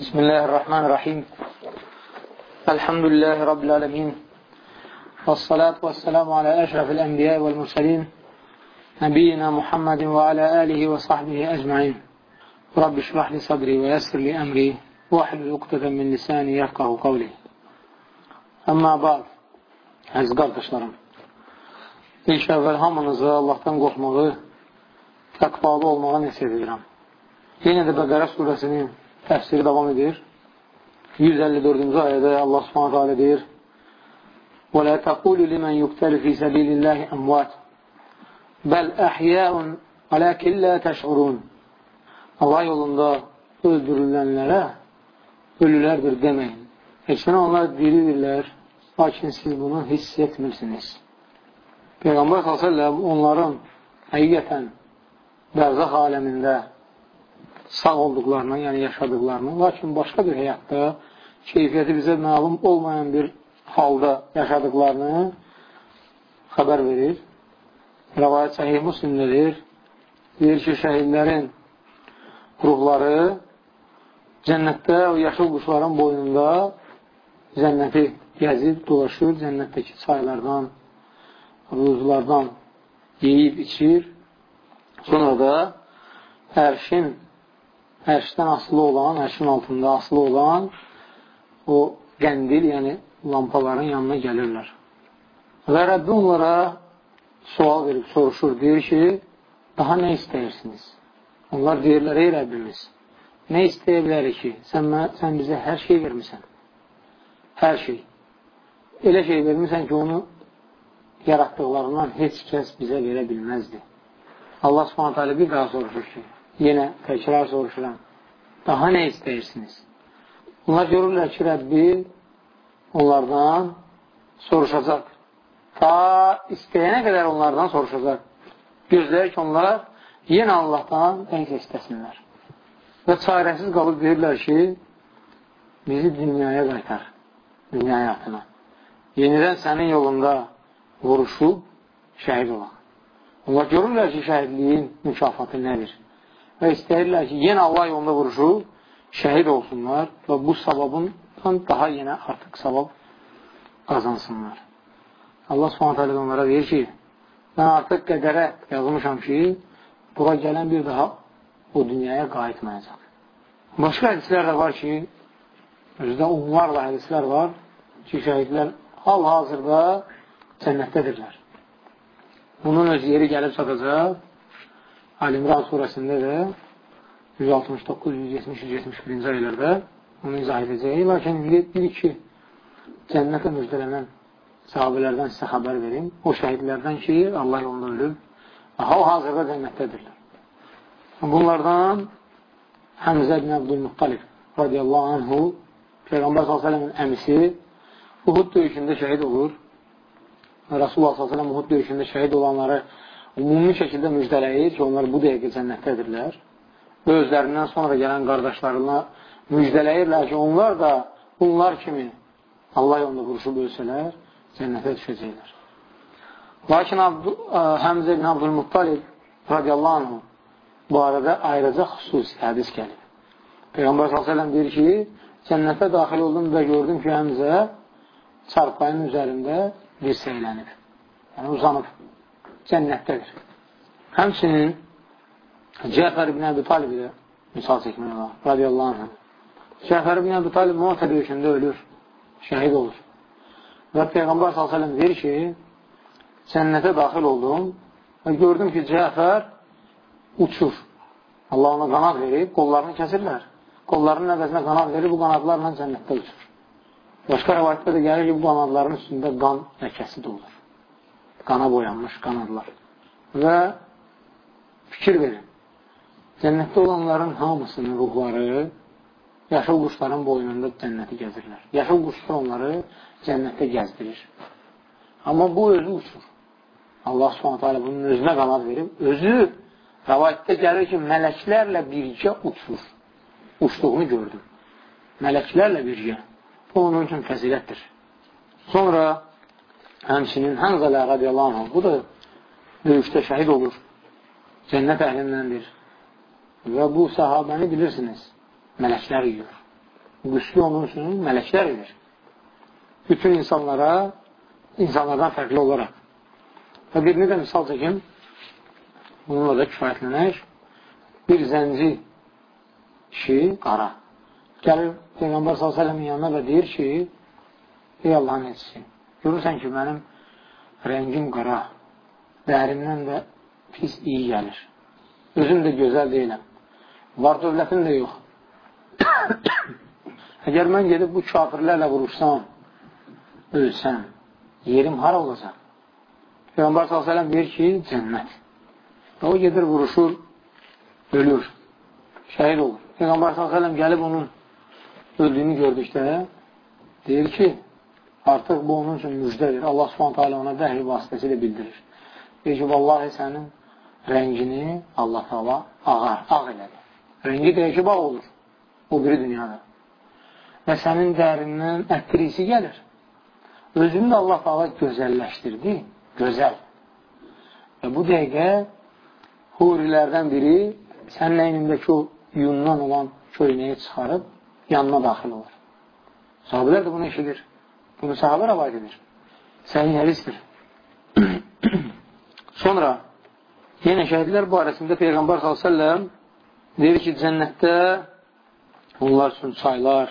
بسم الله الرحمن الرحيم الحمد لله رب العالمين والصلاة والسلام على أشرف الأنبياء والمرسلين نبينا محمد وعلى آله وصحبه أجمعين رب اشرح لي صدري ويسر لي أمري واحلل عقدة من lisani yafqahu qawli. Amma ba'd. Əziz qardaşlarım. İlk əvvəl hamınızı Allahdan qorxmağı, təqvalı olmağa nəsib edirəm. Yenə də Bəqərə surəsinin təfsiri davam edir. 154-cü ayədə Allah Subhanahu taala deyir: "Və la taqulu limen yuqtalu fi sabilillahi amwat bel ahya'un walakin la təş'urun." Allah yolunda öldürülənlərə ölülərdir deməyin. Həkimə onlar diridirlər, lakin siz bunu hiss etmirsiniz. Peyğəmbər s.ə.v onların həqiqətən bərzaq aləmində sağ olduqlarını, yəni yaşadıqlarını, lakin başqa bir həyatda keyfiyyəti bizə məlum olmayan bir halda yaşadıqlarını xəbər verir. Rəvayət səhih muslimlədir. Deyir ki, şəhidlərin ruhları cənnətdə o yaşıl quşların boynunda cənnəti gəzib, dolaşır, cənnətdəki çaylardan, ruzlardan yeyib, içir. Sonra da ərşin, ərşdən asılı olan, ərşin altında asılı olan o qəndil, yəni lampaların yanına gəlirlər. Və Rəbbi onlara sual verib, soruşur, deyir ki, daha nə istəyirsiniz? Onlar deyirlər, ey Rəbbimiz, nə istəyə bilərik ki, sən, sən bizə hər şey vermirsən. Hər şey. Elə şey vermirsən ki, onu yaratdıqlarından heç kəs bizə verə bilməzdi. Allah subhanət hələ bir daha soruşur ki, yenə təkrar soruşuram, daha nə istəyirsiniz? Onlar görürlər ki, Rəbbi onlardan soruşacaq. Ta istəyənə qədər onlardan soruşacaq. Gözləyir ki, onlar yenə Allahdan nəysə istəsinlər. Və çarəsiz qalıb deyirlər ki, bizi dünyaya qaytar, dünya həyatına. Yenidən sənin yolunda vuruşub şəhid olan. Onlar görürlər ki, şəhidliyin mükafatı nədir? Və istəyirlər ki, yenə Allah yolunda vuruşub şəhid olsunlar və bu savabından daha yenə artıq savab qazansınlar. Allah subhanət hələ onlara deyir ki, mən artıq qədərə yazmışam ki, bura gələn bir daha o dünyaya qayıtmayacaq. Başqa hədislər də var ki, özdə onlarla hədislər var ki, şəhidlər hal-hazırda cənnətdədirlər. Bunun öz yeri gəlib çatacaq. Alimran surəsində də 169, 170, 171-ci ayələrdə onu izah edəcək. Lakin indi deyirik ki, cənnətə müjdələnən sahabələrdən sizə xəbər verim. O şəhidlərdən ki, Allah yolunda ölüb, hal-hazırda cənnətdədirlər. Bunlardan Həmzə ibn Abdülmuttalib radiyallahu anhu Peyğəmbər s.ə.v-in əmisi Uhud döyüşündə şəhid olur. Rasulullah s.ə.v Uhud döyüşündə şəhid olanları ümumi şəkildə müjdələyir ki, onlar bu dəqiqə cənnətdədirlər. Və özlərindən sonra gələn qardaşlarına müjdələyirlər ki, onlar da bunlar kimi Allah yolunda vuruşub ölsələr, cənnətə düşəcəklər. Lakin Abdu, Həmzə ibn Abdülmuttalib radiyallahu anhu bu arada ayrıca xüsusi hədis gəlib. Peyğəmbər s.ə.v deyir ki, cənnətə daxil oldum və gördüm ki, Həmzə çarpayının üzərində dirsəylənib. Yəni, uzanıb. Cənnətdədir. Həmçinin Cəfər ibn Əbi Talibi də misal çəkmək olar. Radiyallahu anh. Cəfər ibn Əbi Talib Muətə döyüşündə ölür. Şəhid olur. Və Peyğəmbər s.ə.v deyir ki, cənnətə daxil oldum və gördüm ki, Cəfər uçur. Allah ona qanad verib, qollarını kəsirlər. Qollarının əvəzinə qanad verir, bu qanadlarla cənnətdə uçur. Başqa rəvayətdə də gəlir ki, bu qanadların üstündə qan ləkəsi də olur. Qana boyanmış qanadlar. Və fikir verin. Cənnətdə olanların hamısının ruhları yaşıl quşların boynunda cənnəti gəzirlər. Yaşıl quşlar onları cənnətdə gəzdirir. Amma bu özü uçur. Allah subhanətə alə bunun özünə qanad verib, özü rəvayətdə gəlir ki, mələklərlə birgə uçur. Uçduğunu gördüm. Mələklərlə birgə. Bu onun üçün fəzilətdir. Sonra həmçinin Hənzələ radiyallahu anh, bu da döyüşdə şəhid olur. Cənnət əhlindəndir. Və bu səhabəni bilirsiniz, mələklər yiyir. qüslu onun üçün mələklər edir. Bütün insanlara, insanlardan fərqli olaraq. Və birini də misal çəkim, bununla da kifayətlənək. Bir zənci kişi, qara, gəlir Peyğəmbər s.ə.v-in yanına və deyir ki, ey Allahın etsin, görürsən ki, mənim rəngim qara, dərimdən də pis iyi gəlir. Özüm də gözəl deyiləm. Var dövlətim də yox. Əgər mən gedib bu kafirlərlə vuruşsam, ölsəm, yerim hara olacaq? Peyğəmbər s.ə.v deyir ki, cənnət. Və o gedir, vuruşur, ölür, şəhid olur. Peyğəmbər s.ə.v gəlib onun öldüyünü gördükdə deyir ki, artıq bu onun üçün müjdədir. Allah s.ə.v ona vəhiy vasitəsilə bildirir. Deyir ki, vallahi sənin rəngini Allah Taala ağar, ağ elədi. Rəngi deyir ki, bağ olur o biri dünyada. Və sənin dərindən ətrisi gəlir. Özünü də Allah Taala gözəlləşdirdi, gözəl. Və bu dəqiqə hurilərdən biri sənin əynindəki o yundan olan köynəyi çıxarıb yanına daxil olur. Sahabələr də bunu eşidir. Bunu sahabə rəvayət edir. Sənin hədisdir. Sonra yenə şəhidlər barəsində Peyğəmbər s.ə.v deyir ki, cənnətdə onlar üçün çaylar,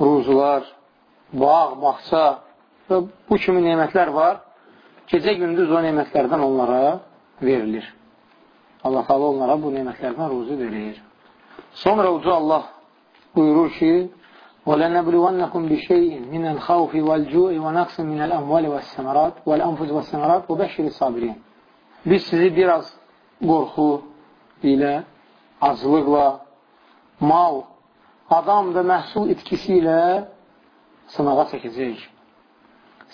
ruzular, bağ, baxça və bu kimi nemətlər var. Gecə gündüz o nemətlərdən onlara verilir. Allah xalı onlara bu nemətlərdən ruzu verir. Sonra uca Allah buyurur ki, وَلَنَبْلُوَنَّكُمْ بِشَيْءٍ مِنَ الْخَوْفِ وَالْجُوءِ وَنَقْسٍ مِنَ الْأَمْوَالِ وَالسَّمَرَاتِ وَالْأَنْفُسِ وَالسَّمَرَاتِ وَبَشِّرِ الصَّابِرِينَ Biz sizi biraz qorxu ilə, acılıqla, mal, adam və məhsul itkisi ilə sınağa çəkəcək.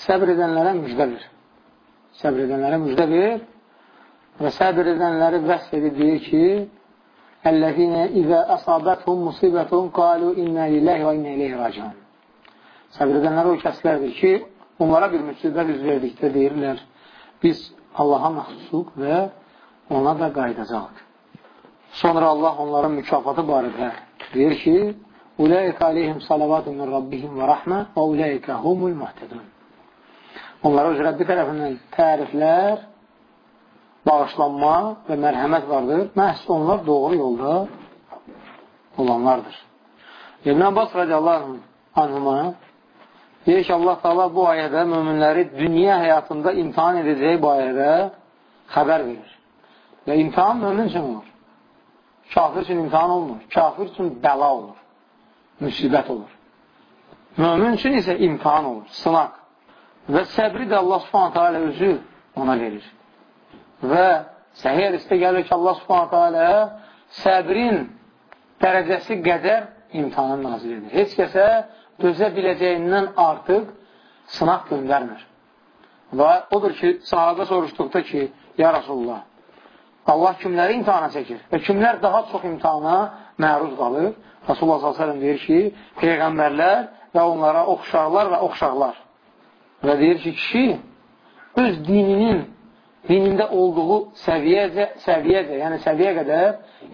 Səbr edənlərə müjdə ver. Səbr edənlərə müjdə ver və səbr edənləri vəsf edir, deyir ki, Əl-ləzinə izə əsabəthum musibətun qalu innə lillahi və innə iləyhi raciun. Səbr edənlər o kəslərdir ki, onlara bir müsibət üz verdikdə deyirlər, biz Allaha məxsusuq və ona da qaydacaq. Sonra Allah onların mükafatı barədə deyir ki, Uləikə aleyhim salavatun min rabbihim və rəhmə və uləikə humul muhtədun. Onlara öz Rəbbi tərəfindən təriflər bağışlanma və mərhəmət vardır. Məhz onlar doğru yolda olanlardır. İbn Abbas radiyallahu anhuma deyir ki, Allah Taala bu ayədə möminləri dünya həyatında imtihan edəcəyi barədə xəbər verir. Və imtihan mömin üçün olur. Kafir üçün imtihan olmur. Kafir üçün bəla olur. Müsibət olur. Mömin üçün isə imtihan olur, sınaq. Və səbri də Allah subhanətə alə özü ona verir. Və səhiyyə hədisdə gəlir ki, Allah subhanətə alə səbrin dərəcəsi qədər imtihanı nazil edir. Heç kəsə dözə biləcəyindən artıq sınaq göndərmir. Və odur ki, sahabə soruşduqda ki, ya Rasulullah, Allah kimləri imtihana çəkir və kimlər daha çox imtihana məruz qalır? Rasulullah s.ə.v deyir ki, Peyğəmbərlər və onlara oxşarlar və oxşarlar. Və deyir ki, kişi öz dininin dinində olduğu səviyyəcə, səviyyəcə, yəni səviyyə qədər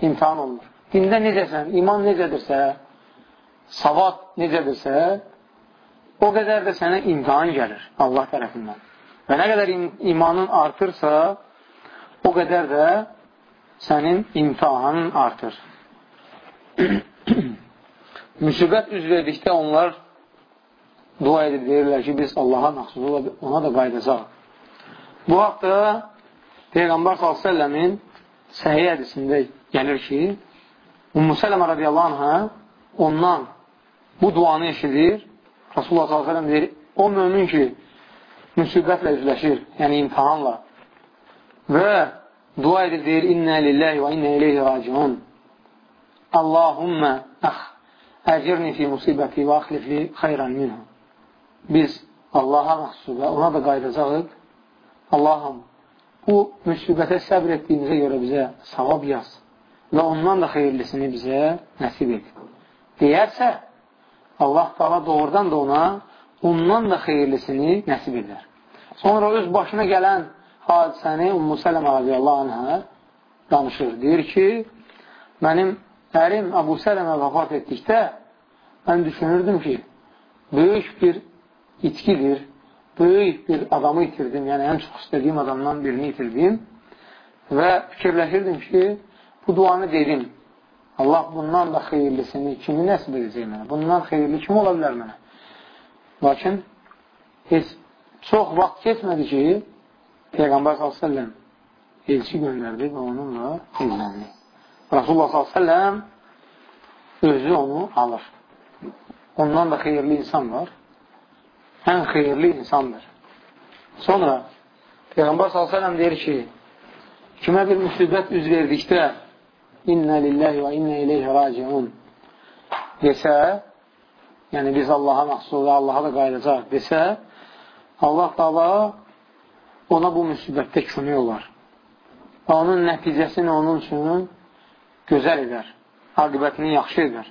imtihan olunur. Dində necəsən, iman necədirsə, savad necədirsə, o qədər də sənə imtihan gəlir Allah tərəfindən. Və nə qədər imanın artırsa, o qədər də sənin imtihanın artır. Müsibət üz verdikdə onlar dua edir, deyirlər ki, biz Allaha məxsus ona da qaydacaq. Bu haqda Peyğəmbər s.ə.v-in səhiyyə hədisində gəlir ki, Ummu Sələmə radiyallahu anhə ondan bu duanı eşidir. Rasulullah s.ə.v deyir, o mömin ki, müsibətlə üzləşir, yəni imtihanla və dua edir, deyir, İnnə lillahi və innə ileyhi raciun. Allahümmə əx, əcirni fi musibəti və axlifli xeyran minhu. Biz Allaha məxsus və ona da qaydacaqıq Allahım, bu müsibətə səbr etdiyimizə görə bizə savab yaz və ondan da xeyirlisini bizə nəsib et. Deyərsə, Allah Taala doğrudan da ona ondan da xeyirlisini nəsib edər. Sonra öz başına gələn hadisəni Ummu Sələmə radiyallahu anhə danışır. Deyir ki, mənim ərim Əbu Sələmə vəfat etdikdə mən düşünürdüm ki, böyük bir itkidir, böyük bir adamı itirdim, yəni ən çox istədiyim adamdan birini itirdim və fikirləşirdim ki, bu duanı dedim. Allah bundan da xeyirlisini kimi nəsib edəcək mənə? Bundan xeyirli kim ola bilər mənə? Lakin heç çox vaxt keçmədi ki, Peyğəmbər s.ə.v elçi göndərdi və onunla evləndi. Rasulullah s.ə.v özü onu alır. Ondan da xeyirli insan var. Ən xeyirli insandır. Sonra Peyğəmbər s.ə.v deyir ki, kimə bir müsibət üz verdikdə İnnə lillahi və innə ileyhi raciun desə, yəni biz Allaha məxsul və Allaha da qayıdacaq desə, Allah dava ona bu müsibətdə kömək olar. Və onun nəticəsini onun üçün gözəl edər, aqibətini yaxşı edər.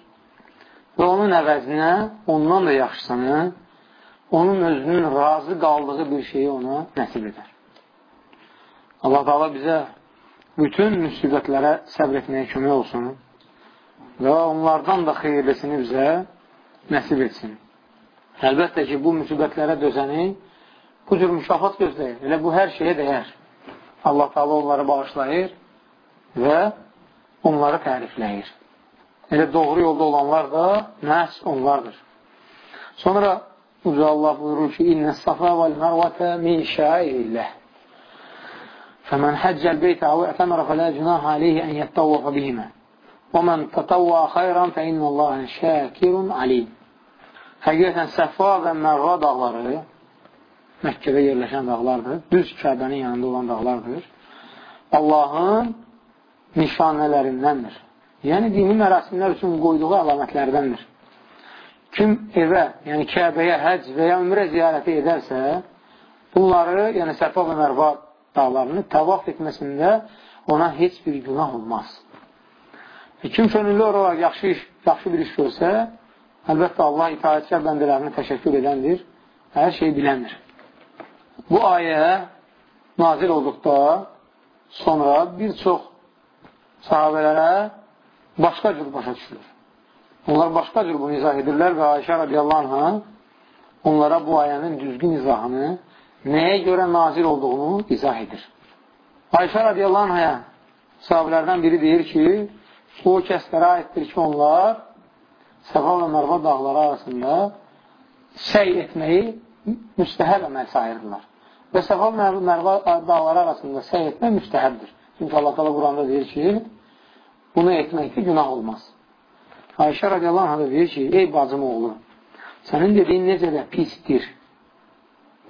Və onun əvəzinə ondan da yaxşısını, onun özünün razı qaldığı bir şeyi ona nəsib edər. Allah dava bizə bütün müsibətlərə səbr etməyə kömək olsun və onlardan da xeyirlisini bizə nəsib etsin. Əlbəttə ki, bu müsibətlərə dözəni bu cür mükafat gözləyir. Elə bu hər şeyə dəyər. Allah Taala onları bağışlayır və onları tərifləyir. Elə doğru yolda olanlar da məhz onlardır. Sonra Uca Allah buyurur ki, İnnə safa vəl mərvətə min şairilləh. Fəmən həccəl beytə əvə ətəmərə fələ cünah aleyhi ən yəttəvvəqə bihimə. Və mən tətəvvə xayran fə innə Allahən şəkirun alim. Həqiqətən Səfa və Mərva dağları Məkkədə yerləşən dağlardır. Düz Kəbənin yanında olan dağlardır. Allahın nişanələrindəndir. Yəni, dini mərasimlər üçün qoyduğu əlamətlərdəndir. Kim evə, yəni Kəbəyə həc və ya ümrə ziyarəti edərsə, bunları, yəni Səfa və Mərva dağlarını təvaf etməsində ona heç bir günah olmaz. E, kim könüllü olaraq yaxşı, iş, yaxşı bir iş görsə, əlbəttə Allah itaətkar bəndələrini təşəkkür edəndir, hər şeyi biləndir. Bu ayə nazil olduqda sonra bir çox sahabələrə başqa cür başa düşülür. Onlar başqa cür bunu izah edirlər və Ayşə radiyallahu anhə onlara bu ayənin düzgün izahını nəyə görə nazil olduğunu izah edir. Ayşə radiyallahu anhaya sahabilərdən biri deyir ki, o kəslərə aiddir ki, onlar Səfa və Mərva dağları arasında səy etməyi müstəhəb əməl sayırdılar. Və Səfa və Mərva dağları arasında səy etmək müstəhəbdir. Çünki Allah qala Quranda deyir ki, bunu etməkdə günah olmaz. Ayşə radiyallahu anh deyir ki, ey bacım oğlu, sənin dediyin necə də pisdir.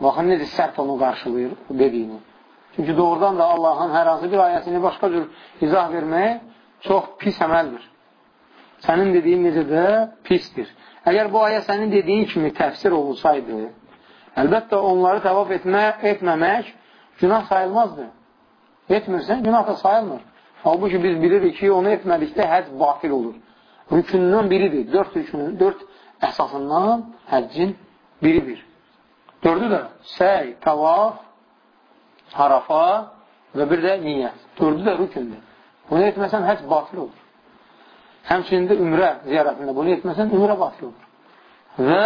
Baxın, necə sərt onu qarşılayır dediyini. Çünki doğrudan da Allahın hər hansı bir ayəsini başqa cür izah vermək çox pis əməldir. Sənin dediyin necə də pisdir. Əgər bu ayə sənin dediyin kimi təfsir olsaydı, əlbəttə onları təvaf etmə, etməmək günah sayılmazdı. Etmirsən, günah da sayılmır. Halbuki biz bilirik ki, onu etmədikdə həcc batil olur. Rükündən biridir. Dörd, rükünün, dörd əsasından həccin biridir. Dördü də səy, tavaf, harafa və bir də niyyət. Dördü də rükündür. Bunu etməsən, həc batil olur. Həmçinin də ümrə ziyarətində bunu etməsən, ümrə batil olur. Və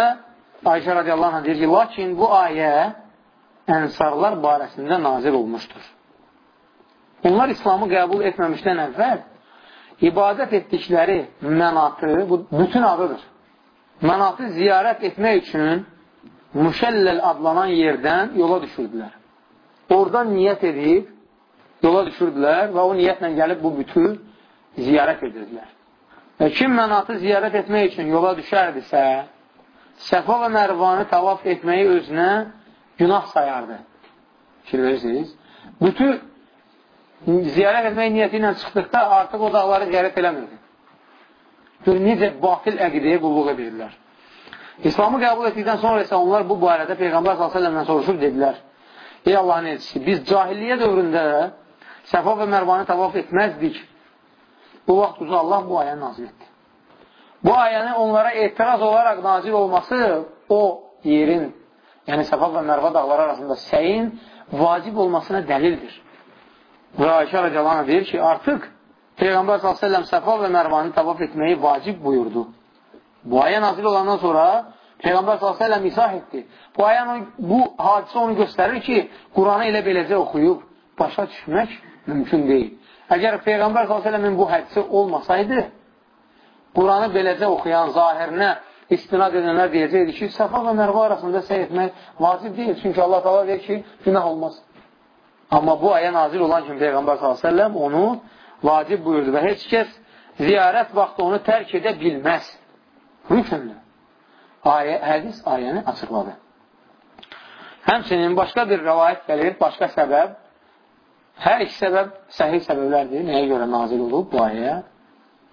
Ayşə radiyallahu anh deyir ki, lakin bu ayə ənsarlar barəsində nazil olmuşdur. Onlar İslamı qəbul etməmişdən əvvəl ibadət etdikləri mənatı, bu bütün adıdır. Mənatı ziyarət etmək üçün Müşəlləl adlanan yerdən yola düşürdülər. Oradan niyyət edib yola düşürdülər və o niyyətlə gəlib bu bütün ziyarət edirdilər. Və kim mənatı ziyarət etmək üçün yola düşərdisə, Səfa və Mərvanı tavaf etməyi özünə günah sayardı. Fikir verirsiniz? Bütün ziyarət etmək niyyəti ilə çıxdıqda artıq o dağları ziyarət eləmirdi. Gör, necə batil əqidəyə qulluq edirlər. İslamı qəbul etdikdən sonra isə onlar bu barədə Peyğəmbər s.ə.v-dən soruşub dedilər, Ey Allahın elçisi, biz cahilliyə dövründə Səfa və Mərvanı tavaf etməzdik. Bu vaxt uza Allah bu ayəni nazil etdi. Bu ayəni onlara etiraz olaraq nazil olması o yerin, yəni Səfa və Mərva dağları arasında səyin vacib olmasına dəlildir. Və Ayşə rəcəlana deyir ki, artıq Peyğəmbər s.ə.v Səfa və Mərvanı tavaf etməyi vacib buyurdu. Bu ayə nazil olandan sonra Peyğəmbər s.ə.v izah etdi. Bu ayə, bu hadisə onu göstərir ki, Quranı elə beləcə oxuyub başa düşmək mümkün deyil. Əgər Peyğəmbər s.ə.v-in bu hədisi olmasaydı, Quranı beləcə oxuyan zahirinə istinad edənlər deyəcəkdir ki, Səfa və Mərva arasında səy etmək vacib deyil. Çünki Allah təala deyir ki, günah olmaz. Amma bu ayə nazil olan kimi Peyğəmbər s.ə.v onu vacib buyurdu və heç kəs ziyarət vaxtı onu tərk edə bilməz. Hökmlə. Ayə, hədis ayəni açıqladı. Həmçinin başqa bir rəvayət gəlir, başqa səbəb. Hər iki səbəb səhih səbəblərdir. Nəyə görə nazil olub bu ayə?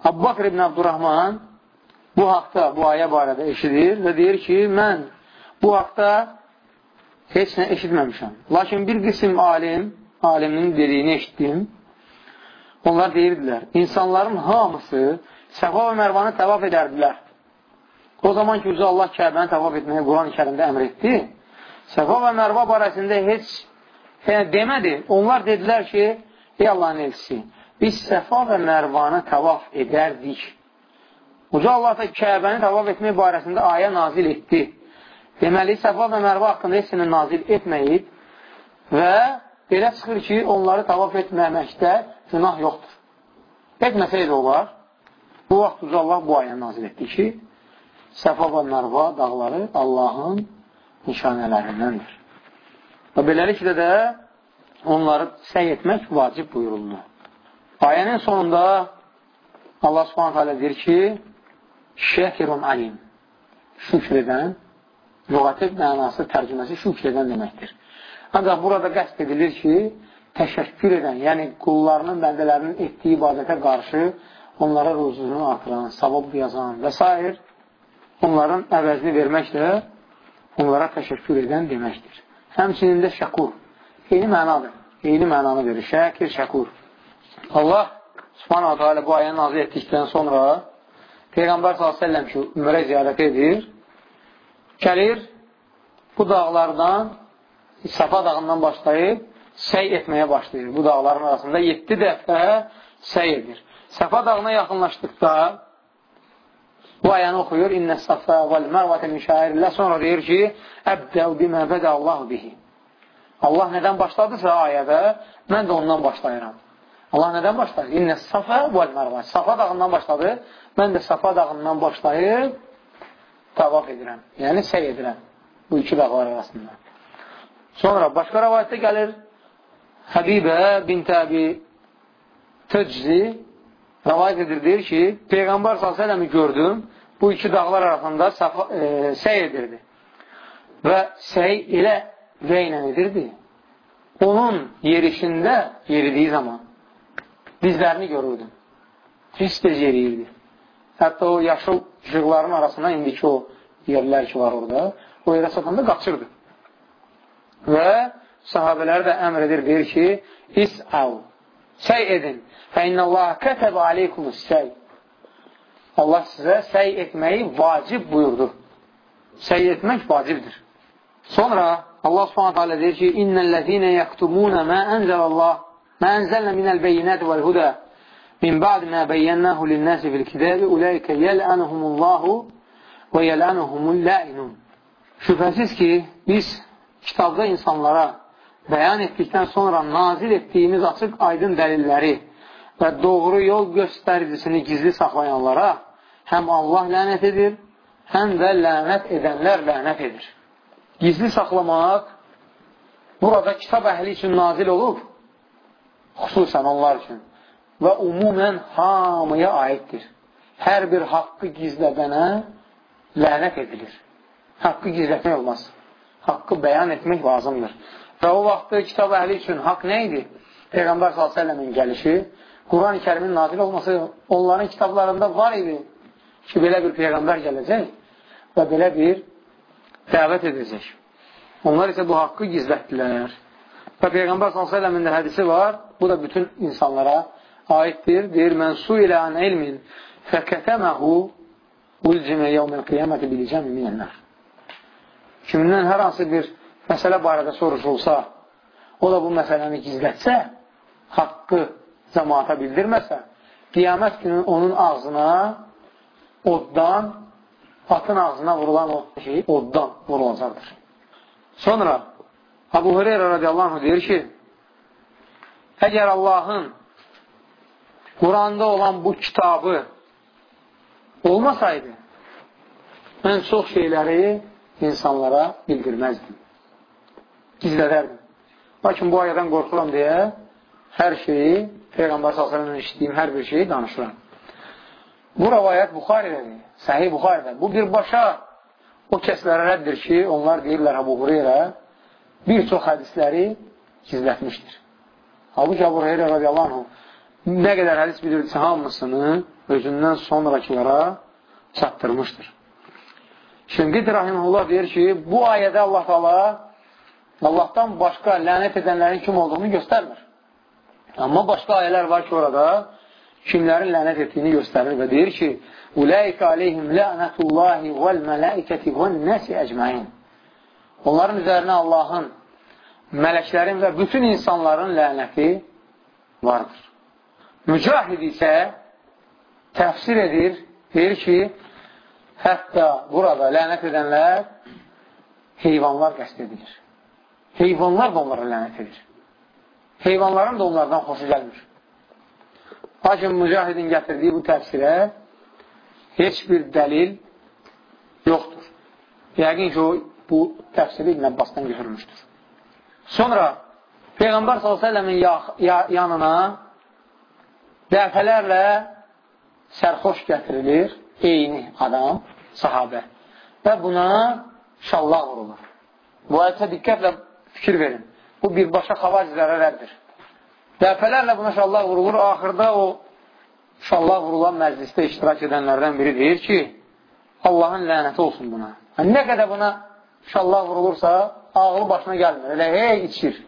Abu Bakr ibn Abdurrahman bu haqda, bu ayə barədə eşidir və deyir ki, mən bu haqda heç nə eşitməmişəm. Lakin bir qism alim, aliminin dediyini eşitdim. Onlar deyirdilər, insanların hamısı Səfa və Mərvanı təvaf edərdilər. O zaman ki, Üzə Allah Kəbəni təvaf etməyə Quran-ı kərimdə əmr etdi. Səfa və Mərva barəsində heç yəni, demədi. Onlar dedilər ki, ey Allahın elçisi, biz Səfa və Mərvanı tavaf edərdik. Uca Allah da Kəbəni tavaf etmək barəsində ayə nazil etdi. Deməli, Səfa və Mərva haqqında heç sənə nazil etməyib və belə çıxır ki, onları tavaf etməməkdə günah yoxdur. Etməsəydi olar, bu vaxt Uca Allah bu ayə nazil etdi ki, Səfa və Mərva dağları Allahın nişanələrindəndir. Və beləliklə də onları səy etmək vacib buyuruldu. Ayənin sonunda Allah subhanət hələ deyir ki, şəkirun alim, şükr edən, lüğəti mənası, tərcüməsi şükr edən deməkdir. Ancaq burada qəsd edilir ki, təşəkkür edən, yəni qullarının, bəndələrinin etdiyi ibadətə qarşı onlara ruzunu artıran, savab yazan və s. onların əvəzini verməklə onlara təşəkkür edən deməkdir. Həmçinin də şəkur, eyni mənadır, eyni mənanı verir, şəkir, şəkur. Allah subhanahu teala bu ayəni nazil etdikdən sonra Peyğəmbər s.ə.v ki, ümrə ziyarət edir, gəlir bu dağlardan, Safa dağından başlayıb səy etməyə başlayır. Bu dağların arasında 7 dəfə səy edir. Safa dağına yaxınlaşdıqda bu ayəni oxuyur. İnnə safa vəl mərvətə min şairillə. Sonra deyir ki, əbdəv bimə bədə Allah bihi. Allah nədən başladısa ayədə, mən də ondan başlayıram. Allah nədən başlayır? İnnə safa vəl mərvə. Safa dağından başladı. Mən də safa dağından başlayıb tavaf edirəm. Yəni səy edirəm. Bu iki dağlar arasında. Sonra başqa rəvayətdə gəlir Həbibə bint Əbi Təczi rəvayət edir, deyir ki, Peyğəmbər s.ə.v-i gördüm, bu iki dağlar arasında safa, e, səy edirdi. Və səy elə rəylə edirdi. Onun yerişində yeridiyi zaman dizlərini görürdüm. Tez-tez yeriyirdi. Hətta o yaşıl işıqların arasına indiki o yerlər ki var orada, o yerə çatanda qaçırdı. Və sahabələr də əmr edir, deyir ki, İs'əv, səy edin. Fə innəllaha kətəbə aleykumus səy. Allah sizə səy etməyi vacib buyurdu. Səy etmək vacibdir. Sonra Allah subhanət hələ deyir ki, İnnəl-ləzinə yəktumunə mə ənzəlallah, mə ənzəlnə minəl-beyyinət vəl-hudə min ba'd mə beyyənnəhu lil-nəsi fil-kidəbi, uləyikə yəl'ənuhumullahu və yəl'ənuhumul-ləinun. Şübhəsiz ki, biz kitabda insanlara bəyan etdikdən sonra nazil etdiyimiz açıq aydın dəlilləri və doğru yol göstəricisini gizli saxlayanlara həm Allah lənət edir, həm də lənət edənlər lənət edir. Gizli saxlamaq burada kitab əhli üçün nazil olub, xüsusən onlar üçün və umumən hamıya aiddir. Hər bir haqqı gizlədənə lənət edilir. Haqqı gizlətmək olmaz. Haqqı bəyan etmək lazımdır. Və o vaxtda kitab əhli üçün haqq nə idi? Peyğəmbər s.ə.v-in gəlişi, Quran-ı kərimin nazil olması onların kitablarında var idi ki, belə bir Peyğəmbər gələcək və belə bir dəvət edəcək. Onlar isə bu haqqı gizlətdilər. Və Peyğəmbər s.ə.v-in də hədisi var, bu da bütün insanlara aiddir. Deyir, mən su ilə an ilmin fəkətəməhu ulcimə yevməl qiyaməti biləcəm minənlər. Kimdən hər hansı bir məsələ barədə soruşulsa, o da bu məsələni gizlətsə, haqqı cəmaata bildirməsə, qiyamət günü onun ağzına oddan atın ağzına vurulan o şey oddan vurulacaqdır. Sonra Abu Hureyra radiyallahu anh deyir ki, əgər Allahın Quranda olan bu kitabı olmasaydı, mən çox şeyləri insanlara bildirməzdim, gizlədərdim. Lakin bu ayədən qorxuram deyə hər şeyi Peyğəmbər s.ə.v işitdiyim hər bir şeyi danışıram. Bu rəvayət Buxarədədir, səhih Buxarədə. Bu birbaşa o kəslərə rəddir ki, onlar deyirlər Əbu Hureyra bir çox hədisləri gizlətmişdir. Halbuki Əbu Hureyra radiyallahu anh nə qədər hədis bilirdisə hamısını özündən sonrakılara çatdırmışdır. Şəngid Rahimullah deyir ki, bu ayədə Allah qala Allahdan başqa lənət edənlərin kim olduğunu göstərmir. Amma başqa ayələr var ki, orada kimlərin lənət etdiyini göstərir və deyir ki, Uləikə aleyhim lənətullahi vəl mələikəti vəl nəsi əcməin. Onların üzərinə Allahın, mələklərin və bütün insanların lənəti vardır. Mücahid isə təfsir edir, deyir ki, hətta burada lənət edənlər heyvanlar qəst edilir. Heyvanlar da onlara lənət edir. Heyvanların da onlardan xoşu gəlmir. Lakin mücahidin gətirdiyi bu təfsirə heç bir dəlil yoxdur. Yəqin ki, o bu təfsiri İbn Abbasdan götürmüşdür. Sonra Peyğəmbər s.ə.v-in yanına dəfələrlə sərxoş gətirilir, eyni adam, sahabə və buna şallah vurulur. Bu ayətə diqqətlə fikir verin. Bu birbaşa xavacizlərə rəddir. Dəfələrlə buna şallah vurulur. Axırda o şallah vurulan məclisdə iştirak edənlərdən biri deyir ki, Allahın lənəti olsun buna. Yəni, nə qədər buna şallah vurulursa, ağlı başına gəlmir. Elə hey içir.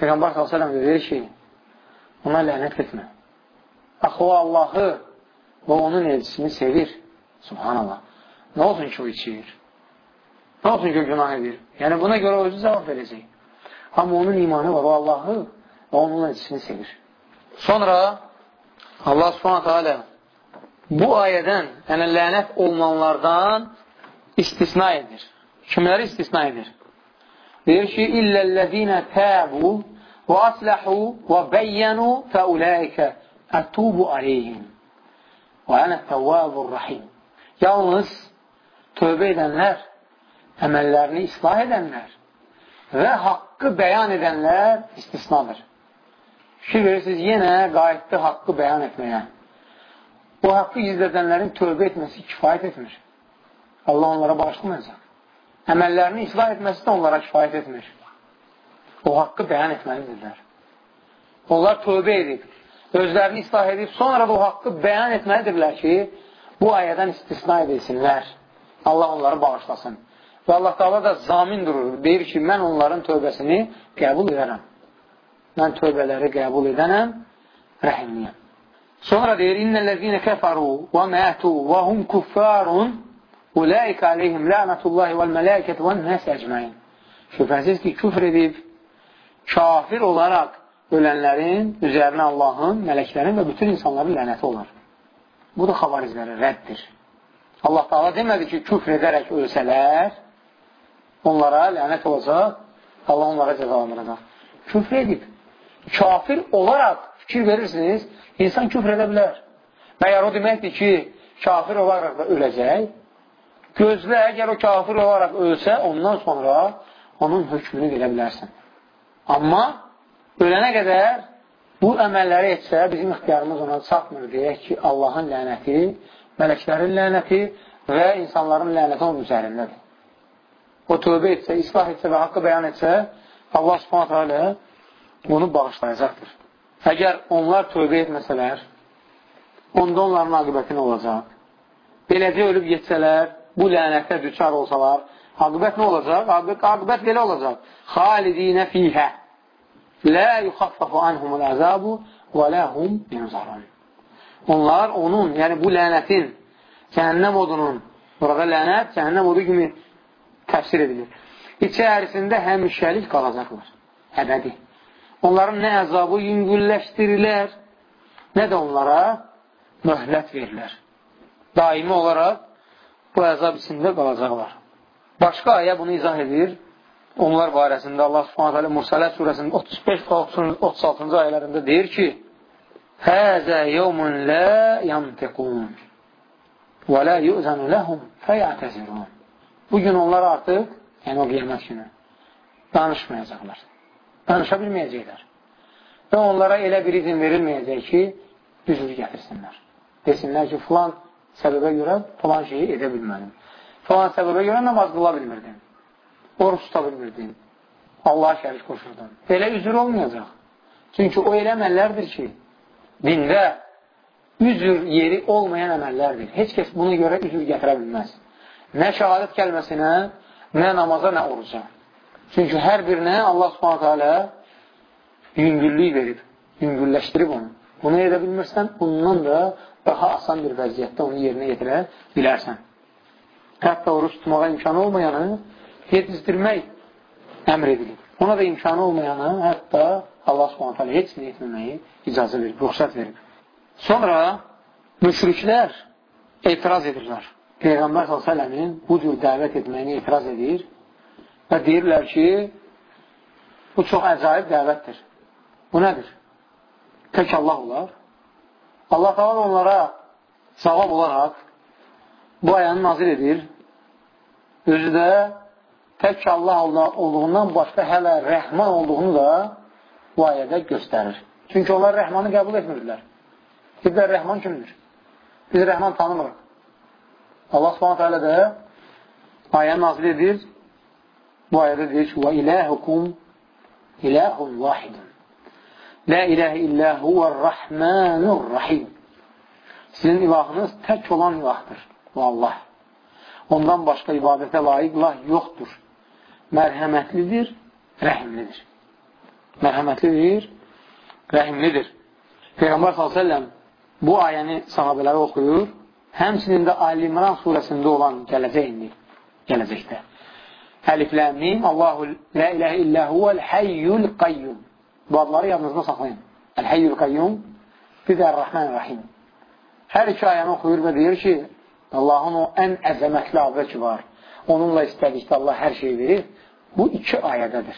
Peyğəmbər s.ə.v deyir ki, ona lənət etmə. Axı o Allahı və onun elçisini sevir. Subhanallah. Nə olsun ki, o içir? Nə olsun ki, o günah edir? Yəni, buna görə özü cavab verəcək. Amma onun imanı var, o Allahı və onun elçisini sevir. Sonra Allah subhanətə alə bu ayədən, yəni lənət olunanlardan istisna edir. Kimləri istisna edir? Deyir ki, İlləl-ləzinə təbu və asləhu və bəyyənu fəuləikə ətubu aleyhim və ənə təvvəbur rahim. Yalnız tövbə edənlər, əməllərini islah edənlər və haqqı bəyan edənlər istisnadır. Fikir verirsiniz, yenə qayıtdı haqqı bəyan etməyə. O haqqı gizlədənlərin tövbə etməsi kifayət etmir. Allah onlara bağışlamayacaq. Əməllərini islah etməsi də onlara kifayət etmir. O haqqı bəyan etməlidirlər. Onlar tövbə edib, özlərini islah edib, sonra da o haqqı bəyan etməlidirlər ki, bu ayədən istisna edilsinlər. Allah onları bağışlasın. Və Allah Taala da zamin durur. Deyir ki, mən onların tövbəsini qəbul edərəm mən tövbələri qəbul edənəm, rəhimliyəm. Sonra deyir, İnnəl-ləzinə kəfəru və mətu və hum kuffarun Ulaikə aleyhim lənətullahi vəl-mələkət və-nəs əcməin. Şübhəsiz ki, küfr edib, kafir olaraq ölənlərin üzərinə Allahın, mələklərin və bütün insanların lənəti olar. Bu da xavarizlərə rəddir. Allah Taala demədi ki, küfr edərək ölsələr, onlara lənət olacaq, Allah onlara cəzalandıracaq. Küfr edib, kafir olaraq fikir verirsiniz, insan küfr edə bilər. Məyər o deməkdir ki, kafir olaraq da öləcək. Gözlə, əgər o kafir olaraq ölsə, ondan sonra onun hökmünü verə bilərsən. Amma ölənə qədər bu əməlləri etsə, bizim ixtiyarımız ona çatmır deyək ki, Allahın lənəti, mələklərin lənəti və insanların lənəti onun üzərindədir. O tövbə etsə, islah etsə və haqqı bəyan etsə, Allah subhanətə alə onu bağışlayacaqdır. Əgər onlar tövbə etməsələr, onda onların aqibəti nə olacaq? Beləcə ölüb geçsələr, bu lənətə düçar olsalar, aqibət nə olacaq? Aqibət belə olacaq. Xalidinə fiyhə Lə yuxaffafu anhumul əzabu və ləhum yunzarun. Onlar onun, yəni bu lənətin, cəhənnəm odunun, burada lənət cəhənnəm odu kimi təfsir edilir. İçərisində həmişəlik qalacaqlar. Əbədi. Onların nə əzabı yüngülləşdirilər, nə də onlara möhlət verirlər. Daimi olaraq bu əzab içində qalacaqlar. Başqa ayə bunu izah edir. Onlar barəsində Allah Subhanahu taala Mursələr surəsinin 35-36-cı ayələrində deyir ki: "Həzə yevmun la yantiqun və la yu'zanu lahum feyatezirun." Bu gün onlar artıq, yəni o qiyamət günü danışmayacaqlar. Danışa bilməyəcəklər. Və onlara elə bir izin verilməyəcək ki, düzür gətirsinlər. Desinlər ki, filan səbəbə görə filan şeyi edə bilmədim. Filan səbəbə görə namaz qıla bilmirdim. Oruç tuta bilmirdim. Allah şərik qoşurdum. Belə üzür olmayacaq. Çünki o elə əməllərdir ki, dində üzür yeri olmayan əməllərdir. Heç kəs buna görə üzür gətirə bilməz. Nə şəhadət gəlməsinə, nə namaza, nə oruca. Çünki hər birinə Allah subhanətə alə yüngüllük verib, yüngülləşdirib onu. Bunu edə bilmirsən, bundan da daha asan bir vəziyyətdə onu yerinə yetirə bilərsən. Hətta oruç tutmağa imkanı olmayanı yetizdirmək əmr edilib. Ona da imkanı olmayanı hətta Allah subhanətə heç nə etməməyi icazə verib, ruxsat verib. Sonra müşriklər etiraz edirlər. Peyğəmbər s.ə.v-in bu cür dəvət etməyini etiraz edir və deyirlər ki, bu çox əcaib dəvətdir. Bu nədir? Tək Allah olar. Allah talan onlara cavab olaraq bu ayəni nazil edir. Özü də tək Allah olduğundan başqa hələ rəhman olduğunu da bu ayədə göstərir. Çünki onlar rəhmanı qəbul etmirdilər. Deyirlər, rəhman kimdir? Biz rəhman tanımırıq. Allah subhanətə alə də ayəni nazil edir. Bu ayədə deyir ki, və ilahukum ilahun vahidun. La ilahə illə huvər-rəhmanur rahim. Sizin ilahınız tək olan ilahdır. Bu Allah. Ondan başqa ibadətə layiq ilah yoxdur. Mərhəmətlidir, rəhimlidir. Mərhəmətlidir, rəhimlidir. Peyğəmbər s.ə.v bu ayəni sahabələri oxuyur. Həmçinin də Ali İmran surəsində olan gələcək indi, gələcəkdə. Əlifləmim, Allahu la iləhə illə huvəl həyyül qayyum. Bu adları yadınızda saxlayın. Əl-Həyyül Qayyum, bir də Ər-Rəhman-Rəhim. Hər iki ayəni oxuyur və deyir ki, Allahın o ən əzəmətli adı ki var. Onunla istədikdə Allah hər şeyi verir. Bu iki ayədədir.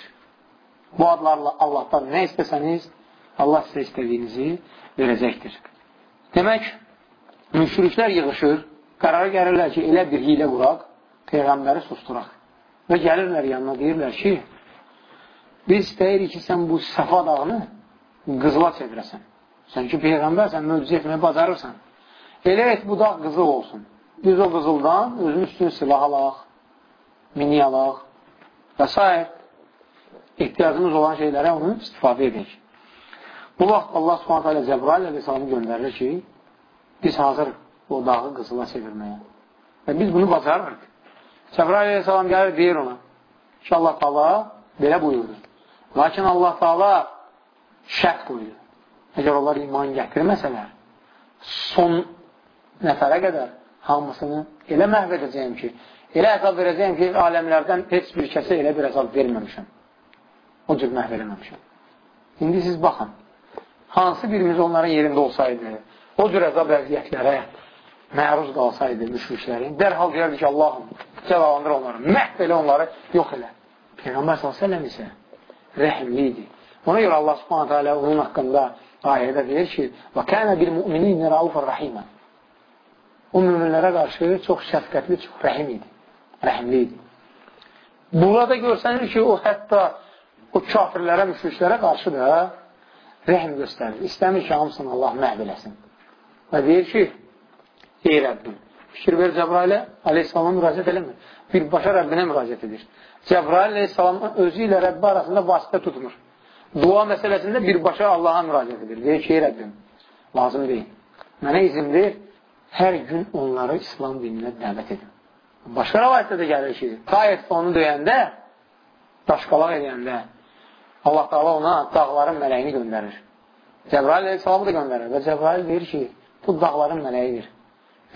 Bu adlarla Allahdan nə istəsəniz, Allah sizə istədiyinizi verəcəkdir. Demək, müşriklər yığışır, qərara gəlirlər ki, elə bir hilə quraq, Peyğəmbəri susturaq. Və gəlirlər yanına, deyirlər ki, Biz istəyirik ki, sən bu səfa dağını qızıla çevirəsən. Sən ki, Peyğəmbərsən, möcüzə etməyi bacarırsan. Elə et, bu dağ qızıl olsun. Biz o qızıldan özün üstün silah alaq, mini alaq və s. ehtiyacımız olan şeylərə onu istifadə edək. Bu vaxt Allah subhanətə alə Cəbrail əleyhissalamı göndərir ki, biz hazır o dağı qızıla çevirməyə. Və biz bunu bacarırıq. Cəbrail əleyhissalam gəlir, deyir ona ki, Allah tala belə buyurdu. Lakin Allah Taala şərt qoydu. Əgər onlar iman gətirməsələr, son nəfərə qədər hamısını elə məhv edəcəyim ki, elə əzab verəcəyim ki, aləmlərdən heç bir kəsə elə bir əzab verməmişəm. O cür məhv eləməmişəm. İndi siz baxın, hansı birimiz onların yerində olsaydı, o cür əzab əziyyətlərə məruz qalsaydı müşriklərin, dərhal deyərdi ki, Allahım, cəvalandır onları, məhv elə onları, yox elə. Peyğəmbər s.ə.v isə rəhimli idi. Ona görə Allah subhanətə alə onun haqqında ayədə deyir ki, və kənə bil müminin raufur rəhimə. O müminlərə qarşı çox şəfqətli, çox rəhim idi. Rəhimli idi. Burada görsənir ki, o hətta o kafirlərə, müşriklərə qarşı da rəhm göstərir. İstəmir ki, hamısını Allah məhv eləsin. Və deyir ki, ey Rəbbim, fikir ver Cəbrailə, aleyhissalama müraciət eləmir. Birbaşa Rəbbinə müraciət edir. Cəbrail aleyhissalam özü ilə Rəbbi arasında vasitə tutmur. Dua məsələsində birbaşa Allaha müraciət edir. Deyir ki, Rəbbim, lazım deyil. Mənə izin ver, hər gün onları İslam dininə dəvət edin. Başqa rəvayətdə də gəlir ki, Qayət onu döyəndə, daşqalaq edəndə, Allah Taala ona dağların mələyini göndərir. Cəbrail aleyhissalamı da göndərir və Cəbrail deyir ki, bu dağların mələyidir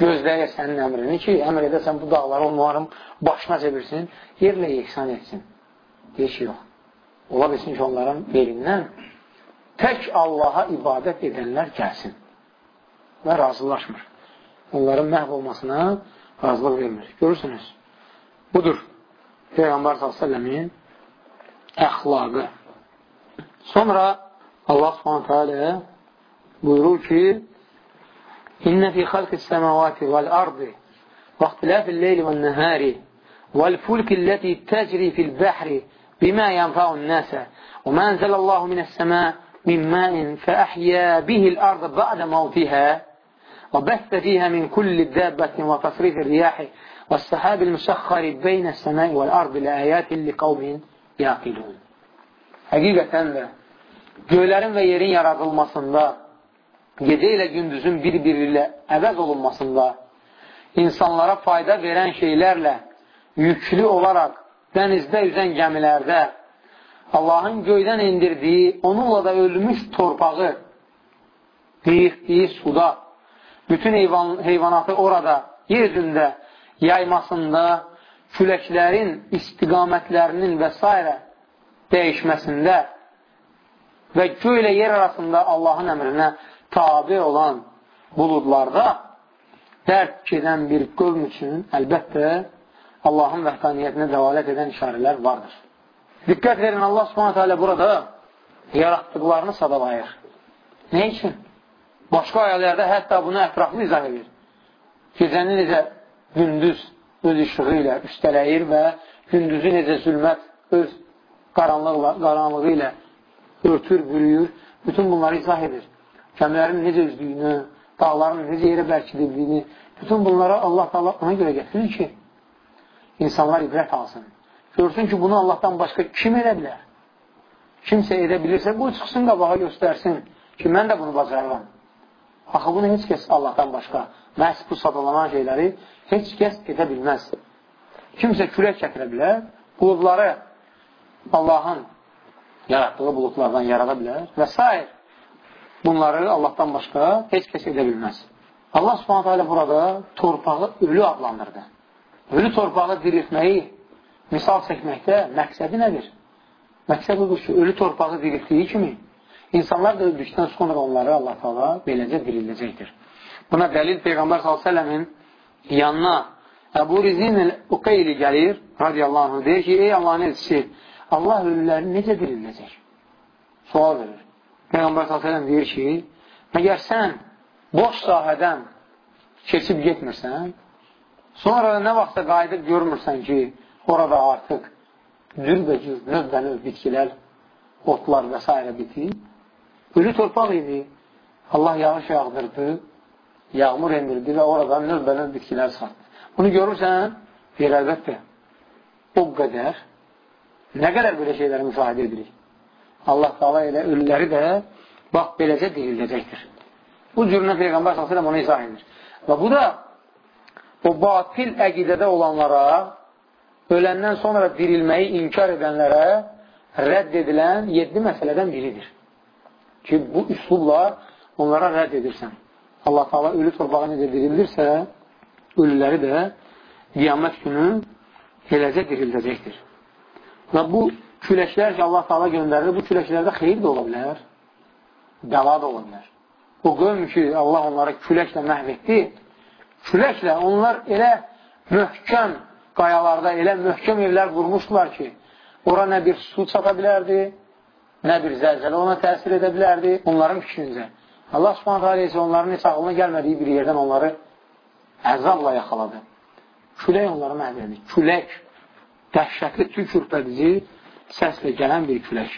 gözləyir sənin əmrini ki, əmr edəsən bu dağları onların başına çevirsin, yerlə yeksan etsin. Deyir ki, yox. Ola bilsin ki, onların belindən tək Allaha ibadət edənlər gəlsin və razılaşmır. Onların məhv olmasına razılıq vermir. Görürsünüz. Budur. Peyğəmbər s.ə.v-in əxlaqı. Sonra Allah s.ə.v buyurur ki, İnnə fi xalqis səmavati vəl-ardı və ixtilafil leyli vəl-nəhəri vəl-fulki ləti təcri fil-bəhri bimə yənfa'un nəsə və mə ənzəlallahu minəs-səmə min mə'in fəəhyə bihil-ardı bə'də mavtihə وبث فيها من كل دابة وتصريف الرياح والسحاب المسخر بين السماء والأرض لآيات لقوم yaqilun. Həqiqətən də göylərin və yerin yaradılmasında, gecə ilə gündüzün bir-biri ilə əvəz olunmasında, insanlara fayda verən şeylərlə yüklü olaraq dənizdə üzən gəmilərdə Allahın göydən indirdiyi, onunla da ölmüş torpağı qıyıqdiyi suda bütün heyvan, heyvanatı orada yer üzündə yaymasında, küləklərin istiqamətlərinin və s. dəyişməsində və göy ilə yer arasında Allahın əmrinə tabi olan buludlarda dərk edən bir qövm üçün əlbəttə Allahın vəhdaniyyətinə dəvalət edən işarələr vardır. Diqqət verin, Allah subhanətə alə burada yaratdıqlarını sadalayır. Nə üçün? Başqa ayələrdə hətta bunu ətraflı izah edir. Gecəni necə gündüz öz işığı ilə üstələyir və gündüzü necə zülmət öz qaranlıqla, qaranlığı ilə örtür, bürüyür. Bütün bunları izah edir. Kəmlərin necə üzdüyünü, dağların necə yerə bərkidildiyini, bütün bunları Allah da ona görə gətirir ki, insanlar ibrət alsın. Görsün ki, bunu Allahdan başqa kim edə bilər? Kimsə edə bilirsə, bu çıxsın qabağa göstərsin ki, mən də bunu bacarıram. Axı, bunu heç kəs Allahdan başqa, məhz bu sadalanan şeyləri heç kəs edə bilməz. Kimsə külək gətirə bilər, buludları Allahın yaratdığı buludlardan yarada bilər və s. Bunları Allahdan başqa heç kəs edə bilməz. Allah subhanətə alə burada torpağı ölü adlandırdı. Ölü torpağı diriltməyi misal çəkməkdə məqsədi nədir? Məqsəd odur ki, ölü torpağı diriltdiyi kimi insanlar da öldükdən sonra onları Allah taala beləcə dirildəcəkdir. Buna dəlil Peyğəmbər s.ə.v-in yanına Əbu Rizin Uqeyli gəlir, radiyallahu anh, deyir ki, ey Allahın elçisi, Allah ölüləri necə dirildəcək? Sual verir. Peyğəmbər s.ə.v deyir ki, məgər sən boş sahədən keçib getmirsən, sonra nə vaxtda qayıdıb görmürsən ki, orada artıq cürbəcür, növbə-növ bitkilər, otlar və s. bitib, ölü torpaq idi. Allah yağış yağdırdı, yağmur endirdi və oradan növbə-növ bitkilər satdı. Bunu görürsən, deyir, əlbəttə, o qədər, nə qədər belə şeyləri müşahidə edirik. Allah qala elə ölüləri də bax, beləcə dirildəcəkdir. Bu cürünə Peyğəmbər s.ə.v onu izah edir. Və bu da o batil əqidədə olanlara, öləndən sonra dirilməyi inkar edənlərə rədd edilən 7 məsələdən biridir. Ki, bu üslubla onlara rədd edirsən. Allah Taala ölü torbağa necə dirildirsə, ölüləri də qiyamət günü eləcə dirildəcəkdir. Və bu küləklər ki, Allah Taala göndərir, bu küləklərdə xeyir də ola bilər, bəla da ola bilər. O qövm ki, Allah onları küləklə məhv etdi, küləklə onlar elə möhkəm qayalarda, elə möhkəm evlər qurmuşdular ki, ora nə bir su çata bilərdi, nə bir zəlzələ ona təsir edə bilərdi, onların fikrincə. Allah subhanətə alə isə onların heç ağlına gəlmədiyi bir yerdən onları əzabla yaxaladı. Külək onları məhv edir. Külək, dəhşətli tükürpədici səslə gələn bir külək.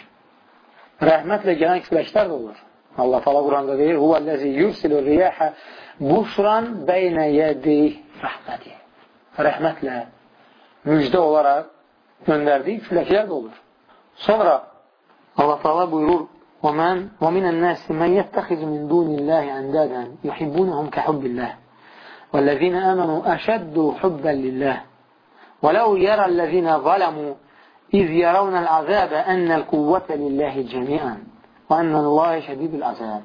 Rəhmətlə gələn küləklər də olur. Allah Teala Quranda deyir: "Huvallazi yursilu riyaha busran bayna yadi rahmati." Rəhmətlə müjdə olaraq göndərdiyi küləklər də olur. Sonra Allah Teala buyurur: "Və men və minən nasi men yettaxizu min dunillahi andadan yuhibbunahum ka hubbillah. Vellezina amanu ashaddu hubban lillah." ولو يرى الذين ظلموا إذ يرون العذاب أن القوة لله جميعا وأن الله شديد العذاب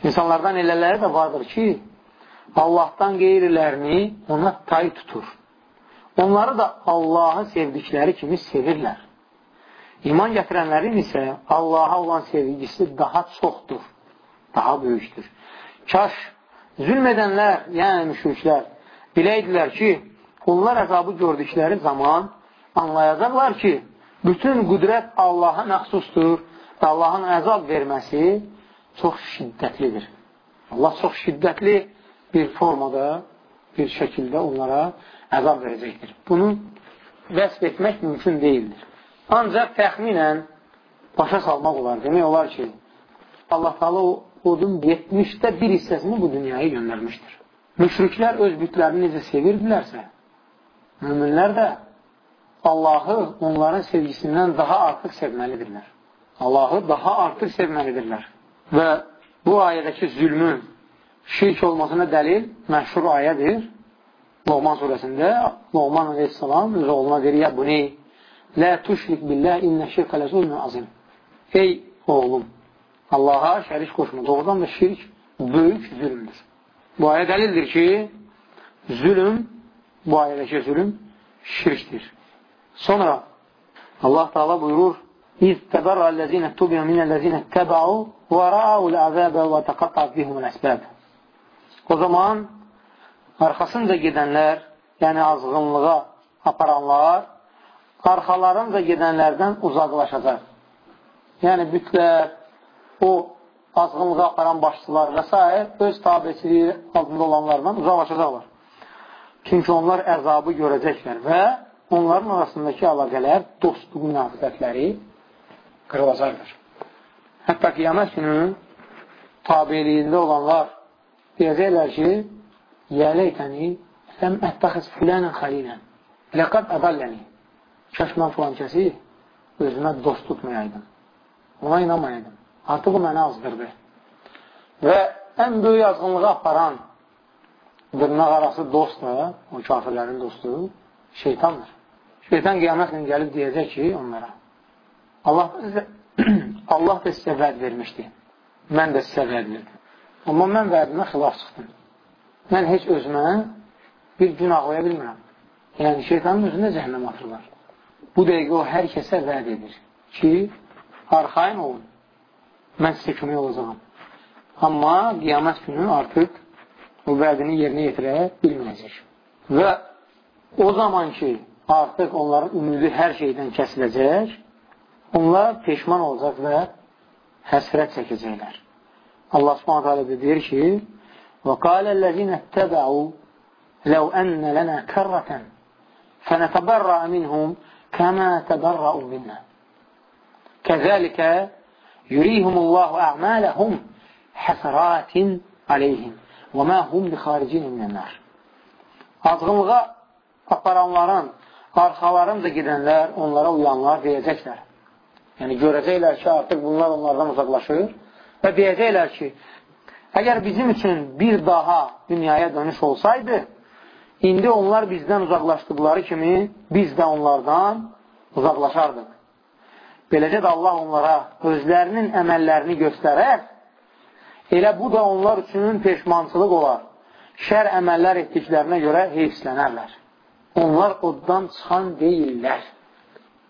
İnsanlardan elələri də vardır ki, Allahdan qeyrilərini ona tay tutur. Onları da Allahı sevdikləri kimi sevirlər. İman gətirənlərin isə Allaha olan sevgisi daha çoxdur, daha böyükdür. Kaş zülm edənlər, yəni müşriklər, Biləydilər ki, onlar əzabı gördükləri zaman anlayacaqlar ki, bütün qüdrət Allaha məxsusdur və Allahın əzab verməsi çox şiddətlidir. Allah çox şiddətli bir formada, bir şəkildə onlara əzab verəcəkdir. Bunu vəsb etmək mümkün deyildir. Ancaq təxminən başa salmaq olar. Demək olar ki, Allah Taala odun 70-də bir hissəsini bu dünyaya göndərmişdir. Müşriklər öz bütlərini necə sevirdilərsə, müminlər də Allahı onların sevgisindən daha artıq sevməlidirlər. Allahı daha artıq sevməlidirlər. Və bu ayədəki zülmün şirk olmasına dəlil məşhur ayədir. Loğman surəsində Loğman aleyhissalam öz oğluna deyir, ya bu ney? Lə tuşrik billah innə şirkə lə zulmün azim. Ey oğlum, Allaha şərik qoşma. Doğrudan da şirk böyük zülmdür. Bu ayə dəlildir ki, zülüm, bu ayədəki zülüm şirkdir. Sonra Allah Teala buyurur, İz təbərrə ləzinə tubiyə minəl-ləzinə təbəu və rəəul əzəbə və təqattaq bihumul əsbəb. O zaman arxasınca gedənlər, yəni azğınlığa aparanlar, arxalarınca gedənlərdən uzaqlaşacaq. Yəni bütlər, o azğınlığa aparan başçılar və s. öz tabiçiliyi altında olanlardan uzaqlaşacaqlar. Çünki onlar əzabı görəcəklər və onların arasındakı əlaqələr, dostluq münafizətləri qırılacaqdır. Hətta qiyamət günü tabeliyində olanlar deyəcəklər ki, yələytəni səm ətbəxiz filənən xəlilən ləqəd ədəlləni kəş mən filan kəsi özümə dost tutmayaydım. Ona inanmayaydım. Artıq o məni azdırdı. Və ən böyük azğınlığı aparan dırnaq arası dost da, o kafirlərin dostu, şeytandır. Şeytan qiyamət gün gəlib deyəcək ki, onlara, Allah Allah da sizə vəd vermişdi. Mən də sizə vəd verdim. Amma mən vədimə xilaf çıxdım. Mən heç özümə bir gün ağlaya bilmirəm. Yəni, şeytanın özünə cəhənnəm atırlar. Bu dəqiqə o hər kəsə vəd edir ki, arxain olun, mən sizə kömək olacağam. Amma qiyamət günü artıq bu vədini yerinə yetirə bilməyəcək. Və o zaman ki, artıq onların ümidi hər şeydən kəsiləcək, onlar peşman olacaq və həsrət çəkəcəklər. Allah subhanət hələ deyir ki, وَقَالَ الَّذِينَ اتَّبَعُوا لَوْ أَنَّ لَنَا كَرَّةً فَنَتَبَرَّأَ مِنْهُمْ كَمَا تَبَرَّأُوا مِنَّا كَذَلِكَ يُرِيهُمُ اللَّهُ أَعْمَالَهُمْ حَسَرَاتٍ عَلَيْهِمْ Və mə hum li xaricin minənlər. Azğınlığa aparanların, arxalarınca gedənlər, onlara uyanlar deyəcəklər. Yəni, görəcəklər ki, artıq bunlar onlardan uzaqlaşır və deyəcəklər ki, əgər bizim üçün bir daha dünyaya dönüş olsaydı, indi onlar bizdən uzaqlaşdıqları kimi biz də onlardan uzaqlaşardıq. Beləcə də Allah onlara özlərinin əməllərini göstərər elə bu da onlar üçün peşmançılıq olar. Şər əməllər etdiklərinə görə heyfslənərlər. Onlar oddan çıxan deyirlər.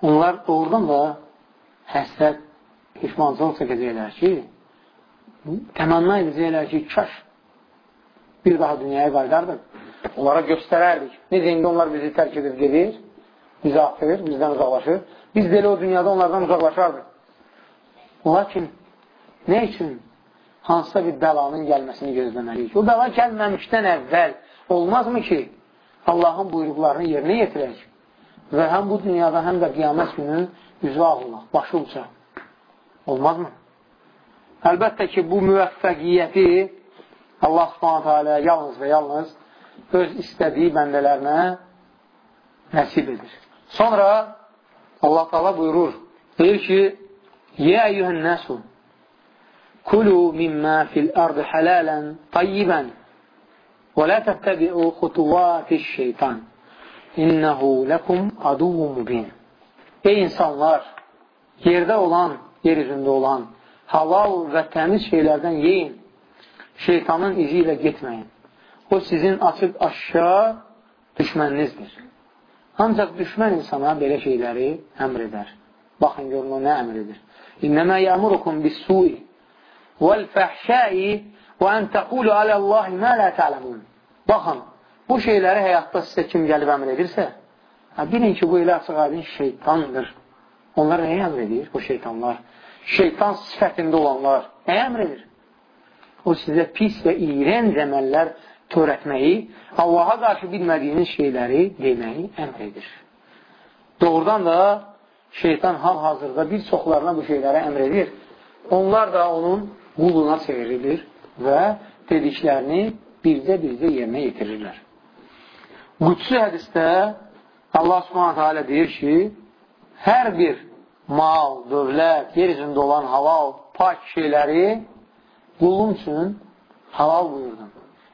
Onlar doğrudan da həsrət, peşmançılıq çəkəcəklər ki, təmanna edəcəklər ki, kaş bir daha dünyaya qaydardık, onlara göstərərdik. Necə indi onlar bizi tərk edib gedir, bizi atır, bizdən uzaqlaşır. Biz də elə o dünyada onlardan uzaqlaşardıq. Lakin nə üçün hansısa bir bəlanın gəlməsini gözləməliyik? O bəla gəlməmişdən əvvəl olmazmı ki, Allahın buyruqlarını yerinə yetirək və həm bu dünyada, həm də qiyamət günü üzü ağılaq, başı uca. Olmazmı? Əlbəttə ki, bu müvəffəqiyyəti Allah subhanətə alə yalnız və yalnız öz istədiyi bəndələrinə nəsib edir. Sonra Allah taala buyurur, deyir ki, Yə əyyühən nəsu, Kulu mimmə fil ardı hələlən tayyibən və lə təttəbi'u xutuvati şeytan innəhu ləkum aduvun mubin Ey insanlar, yerdə olan, yer üzündə olan halal və təmiz şeylərdən yeyin, şeytanın izi ilə getməyin. O sizin açıq aşağı düşməninizdir. Ancaq düşmən insana belə şeyləri əmr edər. Baxın, görün, o nə əmr edir? İnnəmə yəmurukum bis sui vəl-fəhşai və ən təqulu aləllahi mə lə tə'ləmun. Baxın, bu şeyləri həyatda sizə kim gəlib əmr edirsə, bilin ki, bu elə açıq aydın şeytandır. Onlar nəyə əmr edir? Bu şeytanlar. Şeytan sifətində olanlar nəyə əmr edir? O sizə pis və iğrənc əməllər törətməyi, Allaha qarşı bilmədiyiniz şeyləri deməyi əmr edir. Doğrudan da şeytan hal-hazırda bir çoxlarına bu şeyləri əmr edir. Onlar da onun quluna çevrilir və dediklərini bircə-bircə yerinə yetirirlər. Qüdsü hədistə Allah subhanətə alə deyir ki, hər bir mal, dövlət, yer üzündə olan halal, pak şeyləri qulun üçün halal buyurdum.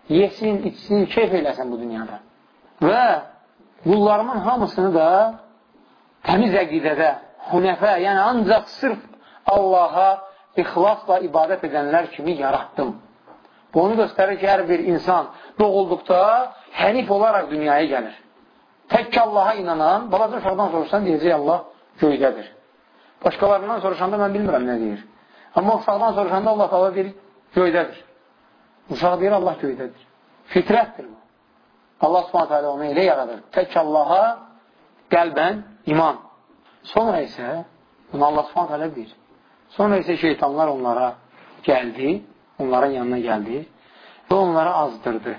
Yesin, içsin, keyf eləsən bu dünyada. Və qullarımın hamısını da təmiz əqidədə, hünəfə, yəni ancaq sırf Allaha ixlasla ibadət edənlər kimi yaratdım. Bu onu göstərir ki, hər bir insan doğulduqda hənif olaraq dünyaya gəlir. Tək Allaha inanan, balaca uşaqdan soruşsan, deyəcək Allah göydədir. Başqalarından soruşanda mən bilmirəm nə deyir. Amma uşaqdan soruşanda Allah Allah deyir, göydədir. Uşaq deyir, Allah göydədir. Fitrətdir bu. Allah subhanətə alə onu elə yaradır. Tək Allaha qəlbən iman. Sonra isə, bunu Allah subhanətə alə deyir. Sonra isə şeytanlar onlara gəldi, onların yanına gəldi və onlara azdırdı.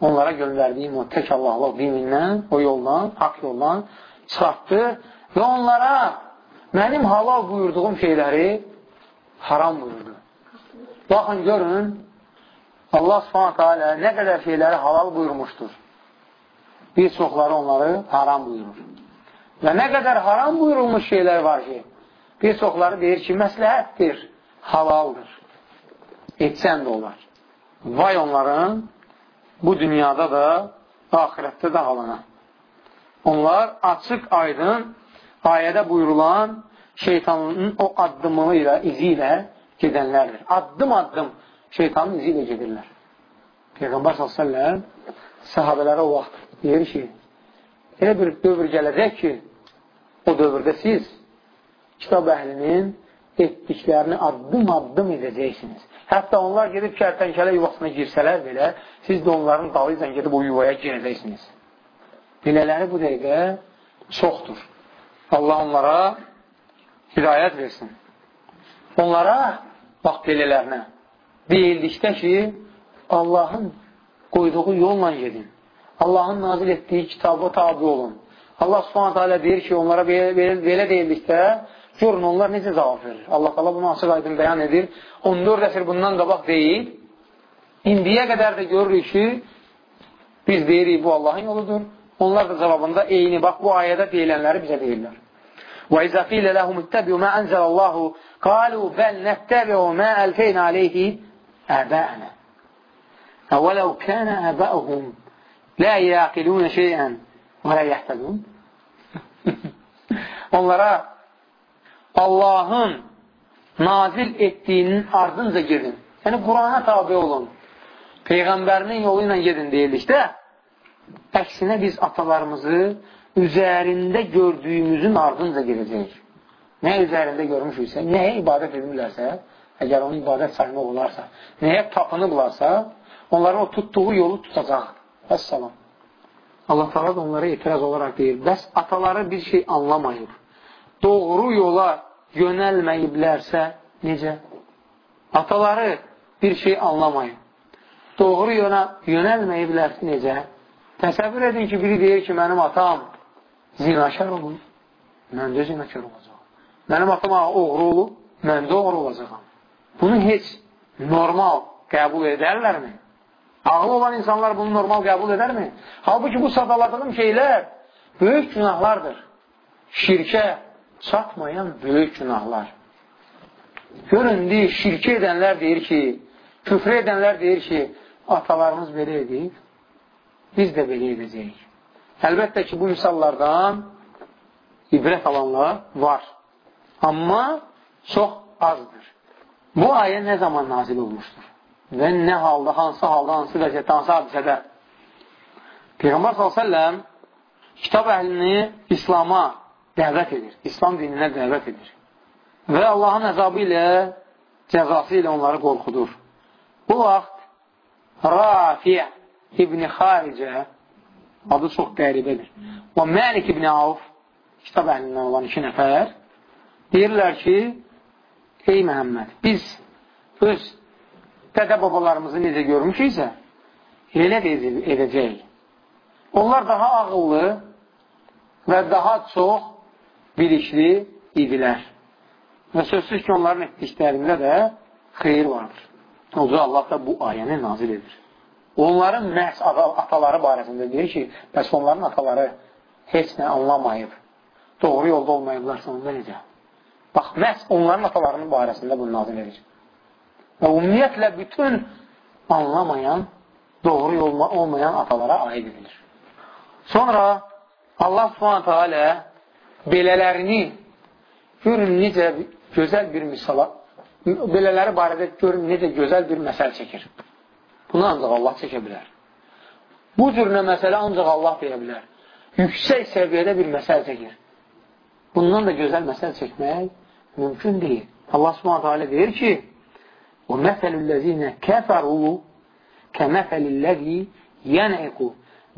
Onlara göndərdiyim o tək Allahlıq dinindən, o yoldan, haqq yoldan çıxartdı və onlara mənim halal buyurduğum şeyləri haram buyurdu. Baxın, görün, Allah subhanətə alə nə qədər şeyləri halal buyurmuşdur. Bir çoxları onları haram buyurur. Və nə qədər haram buyurulmuş şeylər var ki, Bir çoxları deyir ki, məsləhətdir, halaldır. Etsən də olar. Vay onların bu dünyada da, ahirətdə də halına. Onlar açıq aydın ayədə buyurulan şeytanın o addımı ilə, izi ilə gedənlərdir. Addım-addım şeytanın izi ilə gedirlər. Peyğəmbər s.ə.v sahabələrə o vaxt deyir ki, elə bir dövr gələcək ki, o dövrdə siz kitab əhlinin etdiklərini addım-addım edəcəksiniz. Hətta onlar gedib kərtənkələ yuvasına girsələr belə, siz də onların dalı ilə gedib o yuvaya girəcəksiniz. Belələri bu dəqiqə çoxdur. Allah onlara hidayət versin. Onlara, bax belələrinə, deyildikdə ki, Allahın qoyduğu yolla gedin. Allahın nazil etdiyi kitabı tabi olun. Allah subhanətə alə deyir ki, onlara belə, belə, belə deyildikdə Görün, onlar necə cavab verir. Allah Allah bunu açıq aydın bəyan edir. 14 əsr bundan qabaq deyil. İndiyə qədər də görürük ki, biz deyirik bu Allahın yoludur. Onlar da cavabında eyni, bax bu ayədə deyilənləri bizə deyirlər. وَإِذَا قِيلَ لَهُمُ اتَّبِعُوا مَا أَنزَلَ اللَّهُ قَالُوا بَلْ نَتَّبِعُ مَا أَلْفَيْنَا عَلَيْهِ آبَاءَنَا أَوَلَوْ كَانَ آبَاؤُهُمْ لَا يَعْقِلُونَ شَيْئًا وَلَا يَحْتَدُونَ Onlara Allahın nazil etdiyinin ardınca gedin. Yəni, Qurana tabi olun. Peyğəmbərinin yolu ilə gedin deyildikdə, əksinə biz atalarımızı üzərində gördüyümüzün ardınca gedəcəyik. Nə üzərində görmüşüksə, nəyə ibadət edirlərsə, əgər onu ibadət saymaq olarsa, nəyə tapınıblarsa, onların o tutduğu yolu tutacaq. Vəssalam. Allah da onlara etiraz olaraq deyir, bəs ataları bir şey anlamayıb doğru yola yönəlməyiblərsə necə? Ataları bir şey anlamayıb. Doğru yola yönəlməyiblərsə necə? Təsəvvür edin ki, biri deyir ki, mənim atam zinakar olur. Mən də zinakar olacaq. Mənim atam oğru olur. Mən də oğru olacaqam. Bunu heç normal qəbul edərlərmi? Ağlı olan insanlar bunu normal qəbul edərmi? Halbuki bu sadaladığım şeylər böyük günahlardır. Şirkə, çatmayan böyük günahlar. Görün, deyir, şirki edənlər deyir ki, küfrə edənlər deyir ki, atalarımız belə edib, biz də belə edəcəyik. Əlbəttə ki, bu misallardan ibrət alanlar var. Amma çox azdır. Bu ayə nə zaman nazil olmuşdur? Və nə halda, hansı halda, hansı vəziyyətdə, hansı hadisədə? Peyğəmbər s.ə.v kitab əhlini İslama dəvət edir. İslam dininə dəvət edir. Və Allahın əzabı ilə, cəzası ilə onları qorxudur. Bu vaxt Rafiyə İbn Xaricə adı çox qəribədir. Və Məlik ibn Avf kitab əhlindən olan iki nəfər deyirlər ki, ey Məhəmməd, biz öz dədə babalarımızı necə görmüşüksə, elə də edəcəyik. Onlar daha ağıllı və daha çox bilikli idilər. Və sözsüz ki, onların etdiklərində də xeyir vardır. Oca Allah da bu ayəni nazil edir. Onların məhz ataları barəsində deyir ki, bəs onların ataları heç nə anlamayıb, doğru yolda olmayıblarsa onda necə? Bax, məhz onların atalarının barəsində bunu nazil edir. Və ümumiyyətlə bütün anlamayan, doğru yolma olmayan atalara aid edilir. Sonra Allah subhanətə alə belələrini görün necə gözəl bir misala, belələri barədə görün necə gözəl bir məsəl çəkir. Bunu ancaq Allah çəkə bilər. Bu cür nə məsələ ancaq Allah verə bilər. Yüksək səviyyədə bir məsəl çəkir. Bundan da gözəl məsəl çəkmək mümkün deyil. Allah subhanətə alə deyir ki, o məsəlüllezine kəfəru kəməsəlilləzi yənəqu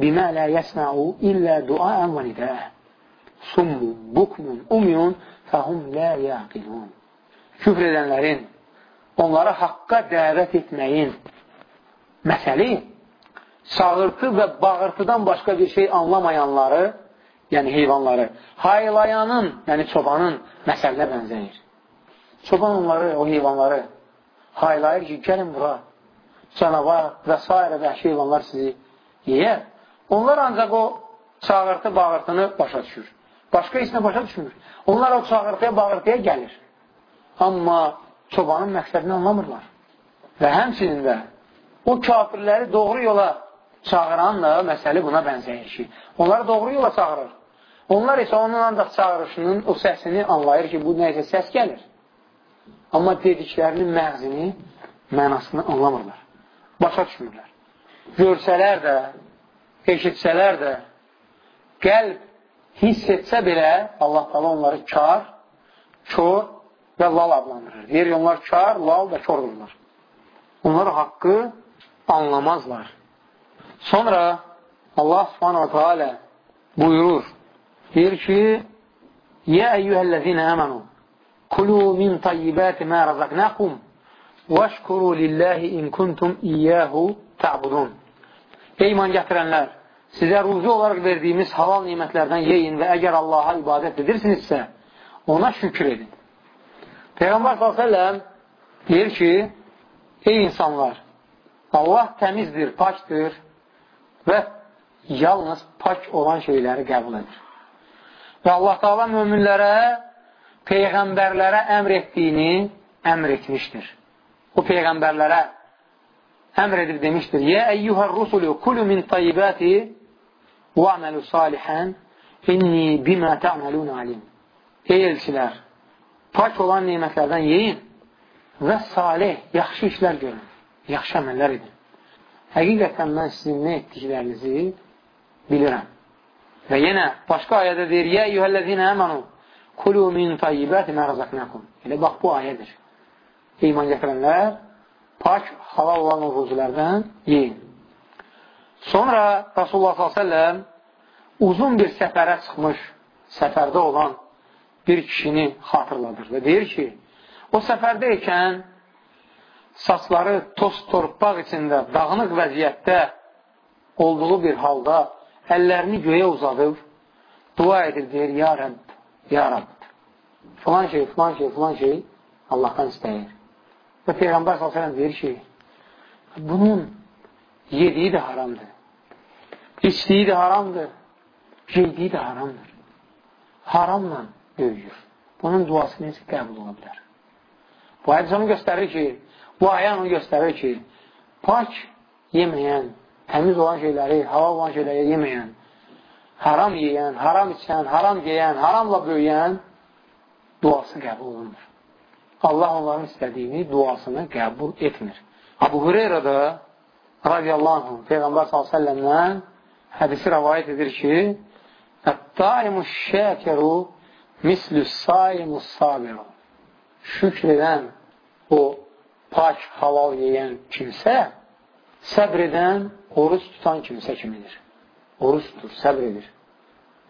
bimə lə yəsnəu illə duaən və nidəə summun, bukmun, umyun fəhum lə yaqilun. Küfr edənlərin, onları haqqa dəvət etməyin məsəli çağırtı və bağırtıdan başqa bir şey anlamayanları, yəni heyvanları, haylayanın, yəni çobanın məsəlinə bənzəyir. Çoban onları, o heyvanları haylayır ki, gəlin bura, canavar və s. vəhşi heyvanlar sizi yeyər. Onlar ancaq o çağırtı, bağırtını başa düşür. Başqa heç nə başa düşmür. Onlar o çağırtıya, bağırtıya gəlir. Amma çobanın məqsədini anlamırlar. Və həmçinin də o kafirləri doğru yola çağıran da məsələ buna bənzəyir ki, onları doğru yola çağırır. Onlar isə onun ancaq çağırışının o səsini anlayır ki, bu nəysə səs gəlir. Amma dediklərinin məğzini, mənasını anlamırlar. Başa düşmürlər. Görsələr də, eşitsələr də, qəlb hiss etsə belə Allah tala onları kar, kör və lal adlandırır. Deyir, onlar kar, lal və kördürlər. Onlar haqqı anlamazlar. Sonra Allah subhanahu teala buyurur. Deyir ki, Yə əyyuhəl-ləzinə əmənu kulu min tayyibati ma razaqnakum vəşkuru lillahi in kuntum iyyəhu ta'budun. Ey iman gətirənlər, sizə ruzi olaraq verdiyimiz halal nimətlərdən yeyin və əgər Allaha ibadət edirsinizsə, ona şükür edin. Peyğəmbər s.ə.v deyir ki, ey insanlar, Allah təmizdir, pakdır və yalnız pak olan şeyləri qəbul edir. Və Allah Taala möminlərə, peyğəmbərlərə əmr etdiyini əmr etmişdir. O peyğəmbərlərə əmr edib demişdir: "Yə əyyuhər rusulu kulu min tayyibati və amalu salihan inni bima ta'malun alim." Ey elçilər, pak olan nemətlərdən yeyin və salih, yaxşı işlər görün yaxşı əməllər edin. Həqiqətən mən sizin nə etdiklərinizi bilirəm. Və yenə başqa ayədə deyir, Yə eyyuhəl-ləzinə əmənu kulu min tayyibəti mə rəzəqnəkum. Elə bax, bu ayədir. İman gətirənlər pak, halal olan o ruzulərdən yeyin. Sonra Rasulullah s.ə.v uzun bir səfərə çıxmış, səfərdə olan bir kişini xatırladır və deyir ki, o səfərdə ikən saçları toz torpaq içində, dağınıq vəziyyətdə olduğu bir halda əllərini göyə uzadıb dua edir, deyir, ya Rəbb, ya Rəbb. Filan şey, filan şey, filan şey Allahdan istəyir. Və Peyğəmbər s.ə.v deyir ki, bunun yediyi də haramdır. İçdiyi də haramdır. Geydiyi də haramdır. Haramla böyüyür. Bunun duası necə qəbul ola bilər? Bu hədis onu göstərir ki, Bu ayə onu göstərir ki, pak yeməyən, təmiz olan şeyləri, hava olan şeyləri yeməyən, haram yeyən, haram içən, haram yeyən, haramla böyüyən duası qəbul olunmur. Allah onların istədiyini, duasını qəbul etmir. Abu Hureyra da radiyallahu anh, Peyğəmbər s.ə.v-dən hədisi rəvayət edir ki, Ət-taimu şəkiru mislü saimu sabiru Şükr edən o pak, halal yeyən kimsə səbr edən oruç tutan kimsə kimidir. Oruç tutur, səbr edir.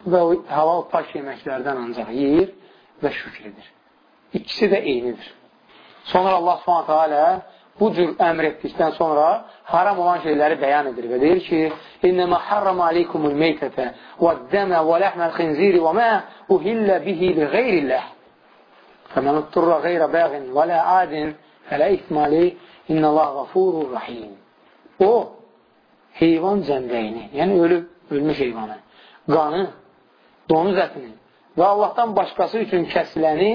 Və o halal pak yeməklərdən ancaq yeyir və şükür edir. İkisi də eynidir. Sonra Allah subhanətə alə bu cür əmr etdikdən sonra haram olan şeyləri bəyan edir və deyir ki, İnnəmə harram aleykumul meytətə və dəmə və ləhməl xinziri və mə uhillə bihi li qeyrilləh. Fəmən utturra qeyrə bəğin və lə adin fələ ihtimali innəllah qafurur rahim. O, heyvan cəndəyini, yəni ölüb, ölmüş heyvanı, qanı, donuz ətini və Allahdan başqası üçün kəsiləni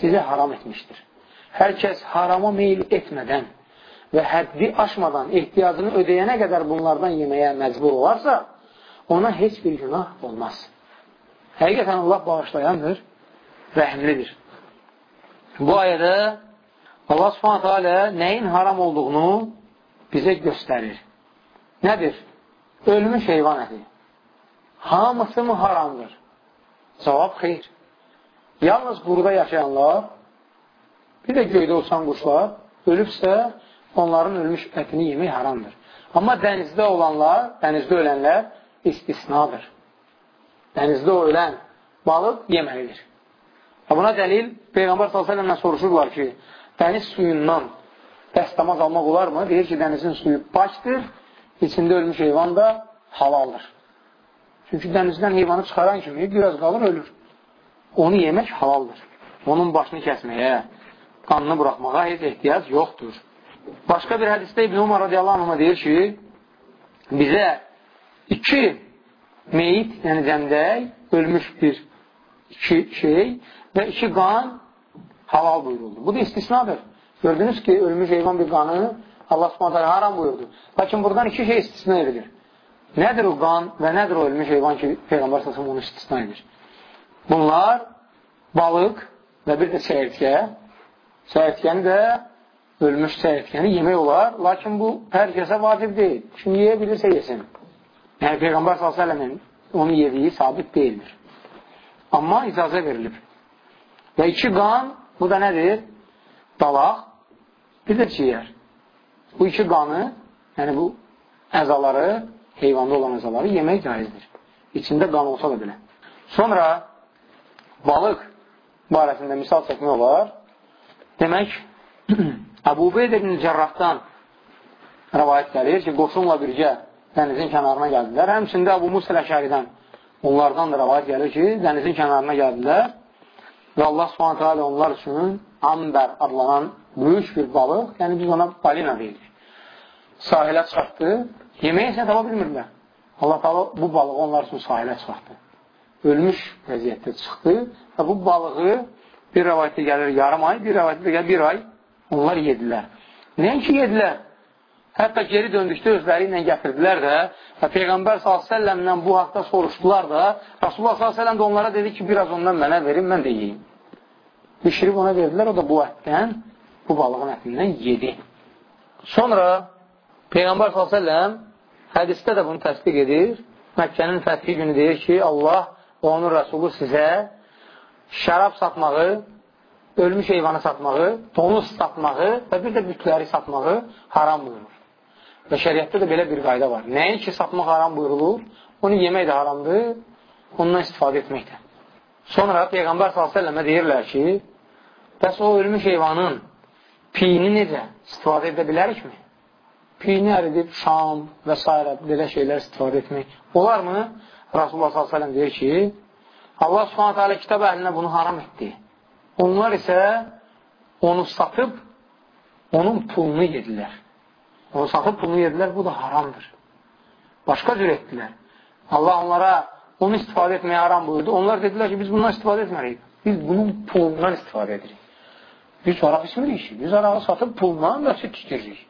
sizə haram etmişdir. Hər kəs harama meyil etmədən və həddi aşmadan ehtiyacını ödəyənə qədər bunlardan yeməyə məcbur olarsa, ona heç bir günah olmaz. Həqiqətən Allah bağışlayandır, rəhimlidir. Bu ayədə Allah subhanətə alə nəyin haram olduğunu bizə göstərir. Nədir? Ölmüş heyvan əti. Hamısı mı haramdır? Cavab xeyr. Yalnız quruda yaşayanlar Bir də göydə uçan quşlar ölübsə, onların ölmüş ətini yemək haramdır. Amma dənizdə olanlar, dənizdə ölənlər istisnadır. Dənizdə ölən balıq yeməlidir. Buna dəlil Peyğəmbər s.ə.və soruşurlar ki, dəniz suyundan dəstəmaz almaq olarmı? Deyir ki, dənizin suyu pakdır, içində ölmüş heyvan da halaldır. Çünki dənizdən heyvanı çıxaran kimi biraz qalır, ölür. Onu yemək halaldır. Onun başını kəsməyə, qanını buraxmağa heç ehtiyac yoxdur. Başqa bir hədisdə İbn Umar radiyallahu anhına deyir ki, bizə iki meyit, yəni cəmdək, ölmüş bir iki şey və iki qan halal buyuruldu. Bu da istisnadır. Gördünüz ki, ölmüş heyvan bir qanı Allah subhanətə haram buyurdu. Lakin buradan iki şey istisna edilir. Nədir o qan və nədir o ölmüş heyvan ki, Peyğəmbər səsəm onu istisna edir? Bunlar balıq və bir də çəyirtkə Səhətkəni də ölmüş səhətkəni yemək olar, lakin bu hər kəsə vacib deyil. Kim yeyə bilirsə yesin. Yəni Peyğəmbər s.ə.v-in onu yediyi sabit deyildir. Amma icazə verilib. Və iki qan, bu da nədir? Dalaq, bir də ciyər. Bu iki qanı, yəni bu əzaları, heyvanda olan əzaları yemək caizdir. İçində qan olsa da belə. Sonra balıq barəsində misal çəkmək olar. Demək, Əbu Ubeyd ibn Cərrahdan rəvayət gəlir ki, qoşunla birgə dənizin kənarına gəldilər. Həmçində Əbu Musa Ləşəridən onlardan da rəvayət gəlir ki, dənizin kənarına gəldilər və Allah subhanətə alə onlar üçün Amber adlanan böyük bir balıq, yəni biz ona balina deyirik. Sahilə çıxartdı, yeməyə isə tapa bilmirlər. Allah taala bu balığı onlar üçün sahilə çıxartdı. Ölmüş vəziyyətdə çıxdı və bu balığı Bir rəvayətdə gəlir yarım ay, bir rəvayətdə gəlir bir ay. Onlar yedilər. Nəinki yedilər? Hətta geri döndükdə özləri ilə gətirdilər də və Peyğəmbər s.ə.v-lə bu haqda soruşdular da Rasulullah s.ə.v də onlara dedi ki, biraz ondan mənə verin, mən də yeyim. Bişirib ona verdilər, o da bu ətdən, bu balığın ətindən yedi. Sonra Peyğəmbər s.ə.v hədisdə də bunu təsdiq edir. Məkkənin fəthi günü deyir ki, Allah onun rəsulu sizə şərab satmağı, ölmüş heyvanı satmağı, donuz satmağı və bir də bütləri satmağı haram buyurur. Və şəriətdə də belə bir qayda var. Nəyin ki, satmaq haram buyurulur, onu yemək də haramdır, ondan istifadə etmək də. Sonra Peyğəmbər s.ə.və deyirlər ki, bəs o ölmüş heyvanın piyini necə istifadə edə bilərikmi? Piyini əridib, şam və s. belə şeylər istifadə etmək olarmı? Rasulullah s.ə.v deyir ki, Allah subhanətə alə kitab əhlinə bunu haram etdi. Onlar isə onu satıb, onun pulunu yedilər. Onu satıb pulunu yedilər, bu da haramdır. Başqa cür etdilər. Allah onlara onu istifadə etməyə haram buyurdu. Onlar dedilər ki, biz bundan istifadə etməliyik. Biz bunun pulundan istifadə edirik. Biz araq içmirik ki, biz arağı satıb puluna məscid tikiririk.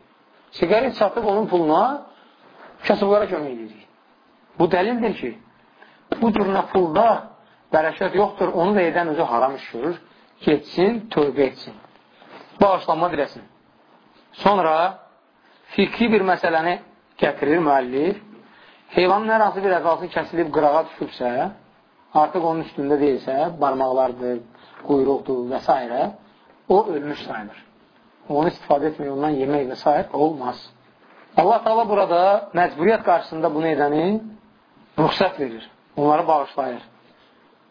Sigaret satıb onun puluna kasıblara kömək edirik. Bu dəlildir ki, bu cürünə pulda bərəkət yoxdur, onu da edən özü haram iş görür, getsin, tövbə etsin, bağışlanma diləsin. Sonra fikri bir məsələni gətirir müəllif, heyvanın hər hansı bir əzası kəsilib qırağa düşübsə, artıq onun üstündə deyilsə, barmaqlardır, quyruqdur və s. o ölmüş sayılır. Onu istifadə etmək, ondan yemək və s. olmaz. Allah Taala burada məcburiyyət qarşısında bunu edəni ruxsat verir. Onları bağışlayır.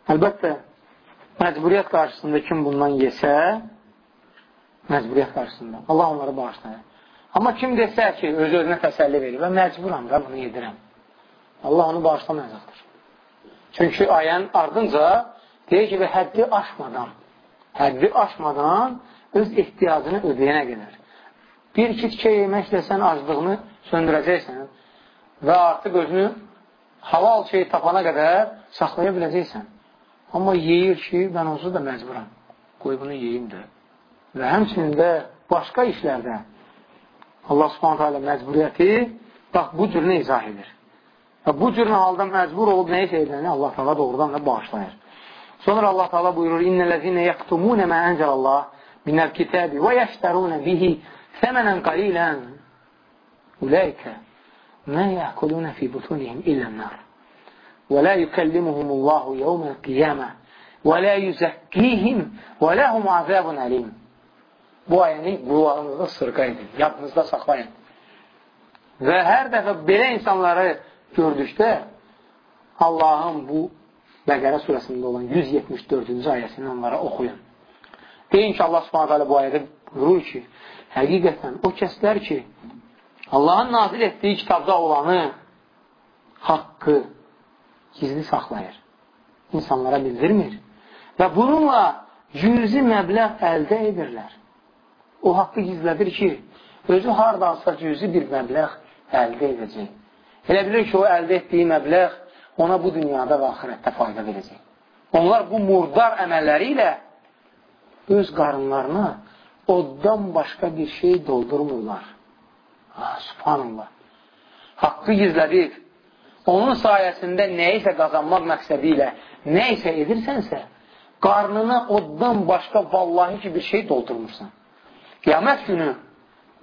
Əlbəttə, məcburiyyət qarşısında kim bundan yesə, məcburiyyət qarşısında. Allah onları bağışlayır. Amma kim desə ki, öz-özünə təsəlli verir və məcburam da bunu yedirəm. Allah onu bağışlamayacaqdır. Çünki ayənin ardınca deyir ki, və həddi aşmadan, həddi aşmadan öz ehtiyacını ödəyənə qədər. Bir-iki tikə yeməklə sən aclığını söndürəcəksən və artıq özünü halal şey tapana qədər saxlaya biləcəksən. Amma yeyir ki, mən onsuz da məcburam. Qoy bunu yeyim də. Və həmçinin də başqa işlərdə Allah subhanətə alə məcburiyyəti bax, bu cürünə izah edir. Və bu cürün halda məcbur olub nəyisə edəni Allah taala doğrudan da bağışlayır. Sonra Allah taala buyurur: "İnnellezine yaktumuna ma enzelallah minel kitabi ve yeşterun bihi thamanan qalilan ulaika ma ya'kuluna fi butunihim illa an-nar." ولا يكلمهم الله يوم القيامة ولا يزكيهم ولهم عذاب أليم Bu ayəni qulağınızda sırqa edin, yadınızda saxlayın. Və hər dəfə belə insanları gördükdə Allahın bu Bəqərə surəsində olan 174-cü ayəsini onlara oxuyun. Deyin ki, Allah subhanət hələ bu ayədə buyurur ki, həqiqətən o kəslər ki, Allahın nazil etdiyi kitabda olanı, haqqı gizli saxlayır. İnsanlara bildirmir. Və bununla cüzi məbləğ əldə edirlər. O haqqı gizlədir ki, özü hardansa cüzi bir məbləğ əldə edəcək. Elə bilir ki, o əldə etdiyi məbləğ ona bu dünyada və axirətdə fayda verəcək. Onlar bu murdar əməlləri ilə öz qarınlarına oddan başqa bir şey doldurmurlar. Ha, subhanallah. Haqqı gizlədir. Onun sayəsində nəyisə qazanmaq məqsədi ilə nə isə edirsənsə, qarnına oddan başqa vallahi ki, bir şey doldurmursan. Qiyamət günü,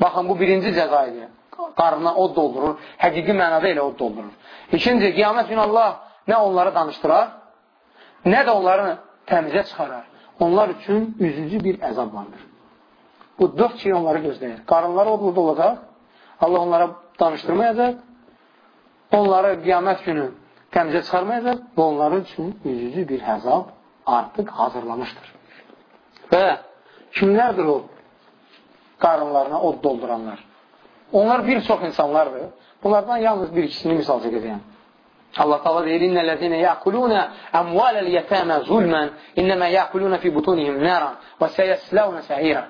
baxın, bu birinci cəza edir qarnına od doldurur, həqiqi mənada elə od doldurur. İkinci, qiyamət günü Allah nə onları danışdırar, nə də onları təmizə çıxarar. Onlar üçün üzücü bir əzab vardır. Bu dörd şey onları gözləyir. Qarınları odluda olacaq, Allah onlara danışdırmayacaq, onları qiyamət günü təmizə çıxarmayacaq və onların üçün üzücü bir əzab artıq hazırlamışdır. Və kimlərdir o qarınlarına od dolduranlar? Onlar bir çox insanlardır. Bunlardan yalnız bir ikisini misal çəkəcəyəm. Allah Taala deyir: "İnnellezine ya'kuluna amvalal yatama zulman, innema ya'kuluna fi butunihim naran və seyaslawna sa'ira."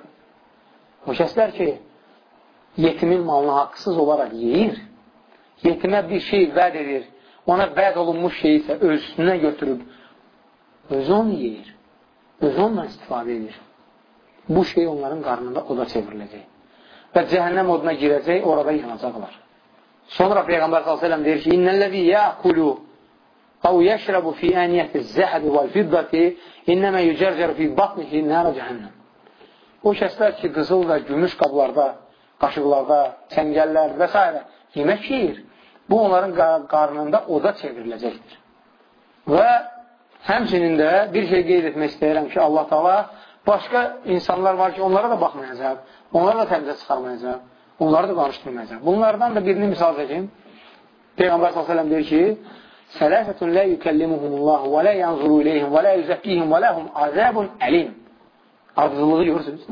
O kəslər ki, yetimin malını haqsız olaraq yeyir, yetimə bir şey vəd edir, ona vəd olunmuş şeyi isə özünə götürüb, özü onu yeyir, özü ondan istifadə edir. Bu şey onların qarnında oda çevriləcək və cəhənnəm oduna girəcək, orada yanacaqlar. Sonra Peyğəmbər s.ə.v deyir ki, İnnəlləzi yəqulu əv yəşrəbu fi əniyyəti zəhəbi vəl-fiddəti innəmə yücərcər fi batnihi nərə cəhənnəm. O kəslər ki, qızıl və gümüş qablarda, qaşıqlarda, çəngəllər və s. yemək yeyir. Bu, onların qarnında oda çevriləcəkdir. Və həmçinin də bir şey qeyd etmək istəyirəm ki, Allah Taala başqa insanlar var ki, onlara da baxmayacaq. Onları da təmizə çıxarmayacaq. Onları da danışdırmayacaq. Bunlardan da birini misal çəkim. Peyğəmbər s.ə.v deyir ki, Sələsətun lə yükəllimuhumullahu və lə yanzuru iləyhim və lə yüzəkkihim və ləhum azəbun əlim. Ardıcılığı görürsünüz.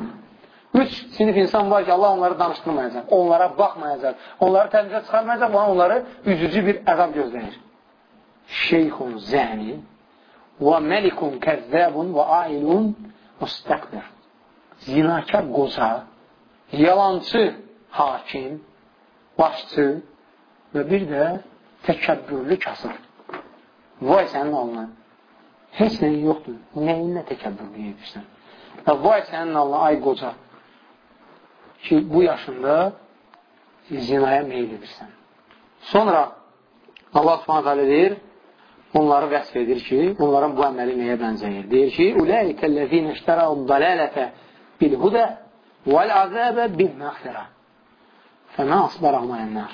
Üç sinif insan var ki, Allah onları danışdırmayacaq, onlara baxmayacaq, onları təmizə çıxarmayacaq, bana onları üzücü bir əzab gözləyir. Şeyxun zəni və məlikun kəzzəbun və ailun müstəqbir. Zinakar qoca, yalancı hakim, başçı və bir də təkəbbürlü kasır. Vay sənin alına. Heç nəyin yoxdur. Nəyinlə təkəbbürlü edirsən? Və vay sənin alına, ay qoca ki, bu yaşında zinaya meyil edirsən. Sonra Allah subhanət hələ deyir, onları vəsf edir ki, onların bu əməli nəyə bənzəyir? Deyir ki, Uləikəl-ləzine iştərəu dalələtə bil-hudə vəl-əzəbə bil-məğfirə fəmə asbarahmayənlər.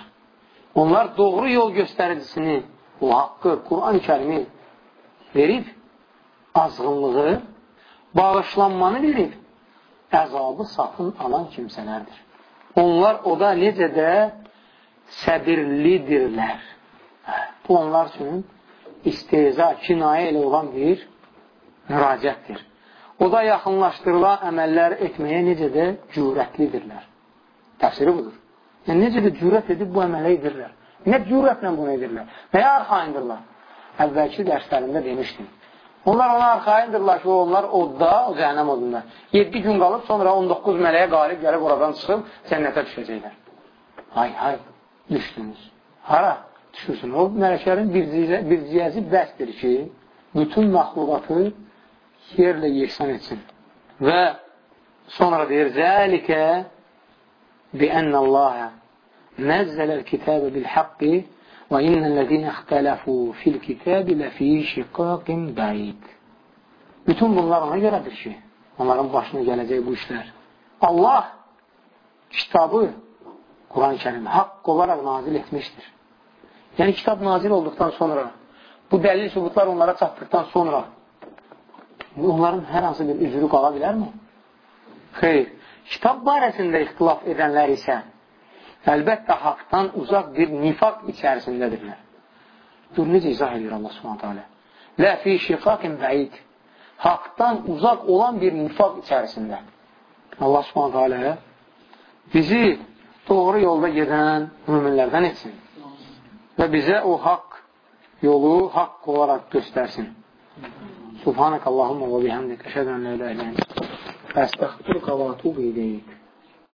Onlar doğru yol göstəricisini, o haqqı, Quran-ı kərimi verib, azğınlığı, bağışlanmanı verib, əzabı satın alan kimsələrdir. Onlar o da necə də səbirlidirlər. Bu onlar üçün isteza, kinayə ilə olan bir müraciətdir. O da yaxınlaşdırılan əməllər etməyə necə də cürətlidirlər. Təfsiri budur. Yəni, necə də cürət edib bu əmələ edirlər. Nə cürətlə bunu edirlər? Nəyə arxayındırlar? Əvvəlki dərslərində demişdim. Onlar ona arxayındırlar ki, onlar odda, cəhənnəm odunda. 7 gün qalıb, sonra 19 mələyə qalib gəlib oradan çıxıb cənnətə düşəcəklər. Hay, hay, düşdünüz. Hara düşürsün? O mələklərin birciyəzi bəsdir ki, bütün məxluqatı yerlə yeksan etsin. Və sonra deyir, Zəlikə biənnəlləhə nəzzələl kitəbə bil-haqqi və innəl-ləzinə ixtələfu fil-kitəbi ləfi şiqaqin bəid. Bütün bunlar ona görədir ki, onların başına gələcək bu işlər. Allah kitabı Quran-ı kərim haqq olaraq nazil etmişdir. Yəni, kitab nazil olduqdan sonra, bu dəlil sübutlar onlara çatdıqdan sonra onların hər hansı bir üzrü qala bilərmi? Xeyr. Kitab barəsində ixtilaf edənlər isə əlbəttə haqdan uzaq bir nifaq içərisindədirlər. Dur, necə izah edir Allah subhanətə alə? Lə fi şiqaqin bəid. Haqdan uzaq olan bir nifaq içərisində. Allah subhanətə alə bizi doğru yolda gedən müminlərdən etsin. Və bizə o haqq yolu haqq olaraq göstərsin. Subhanək Allahumma və bihəmdik. Əşədən lə ilə ilə. Əstəxfiruka və atubu iləyik.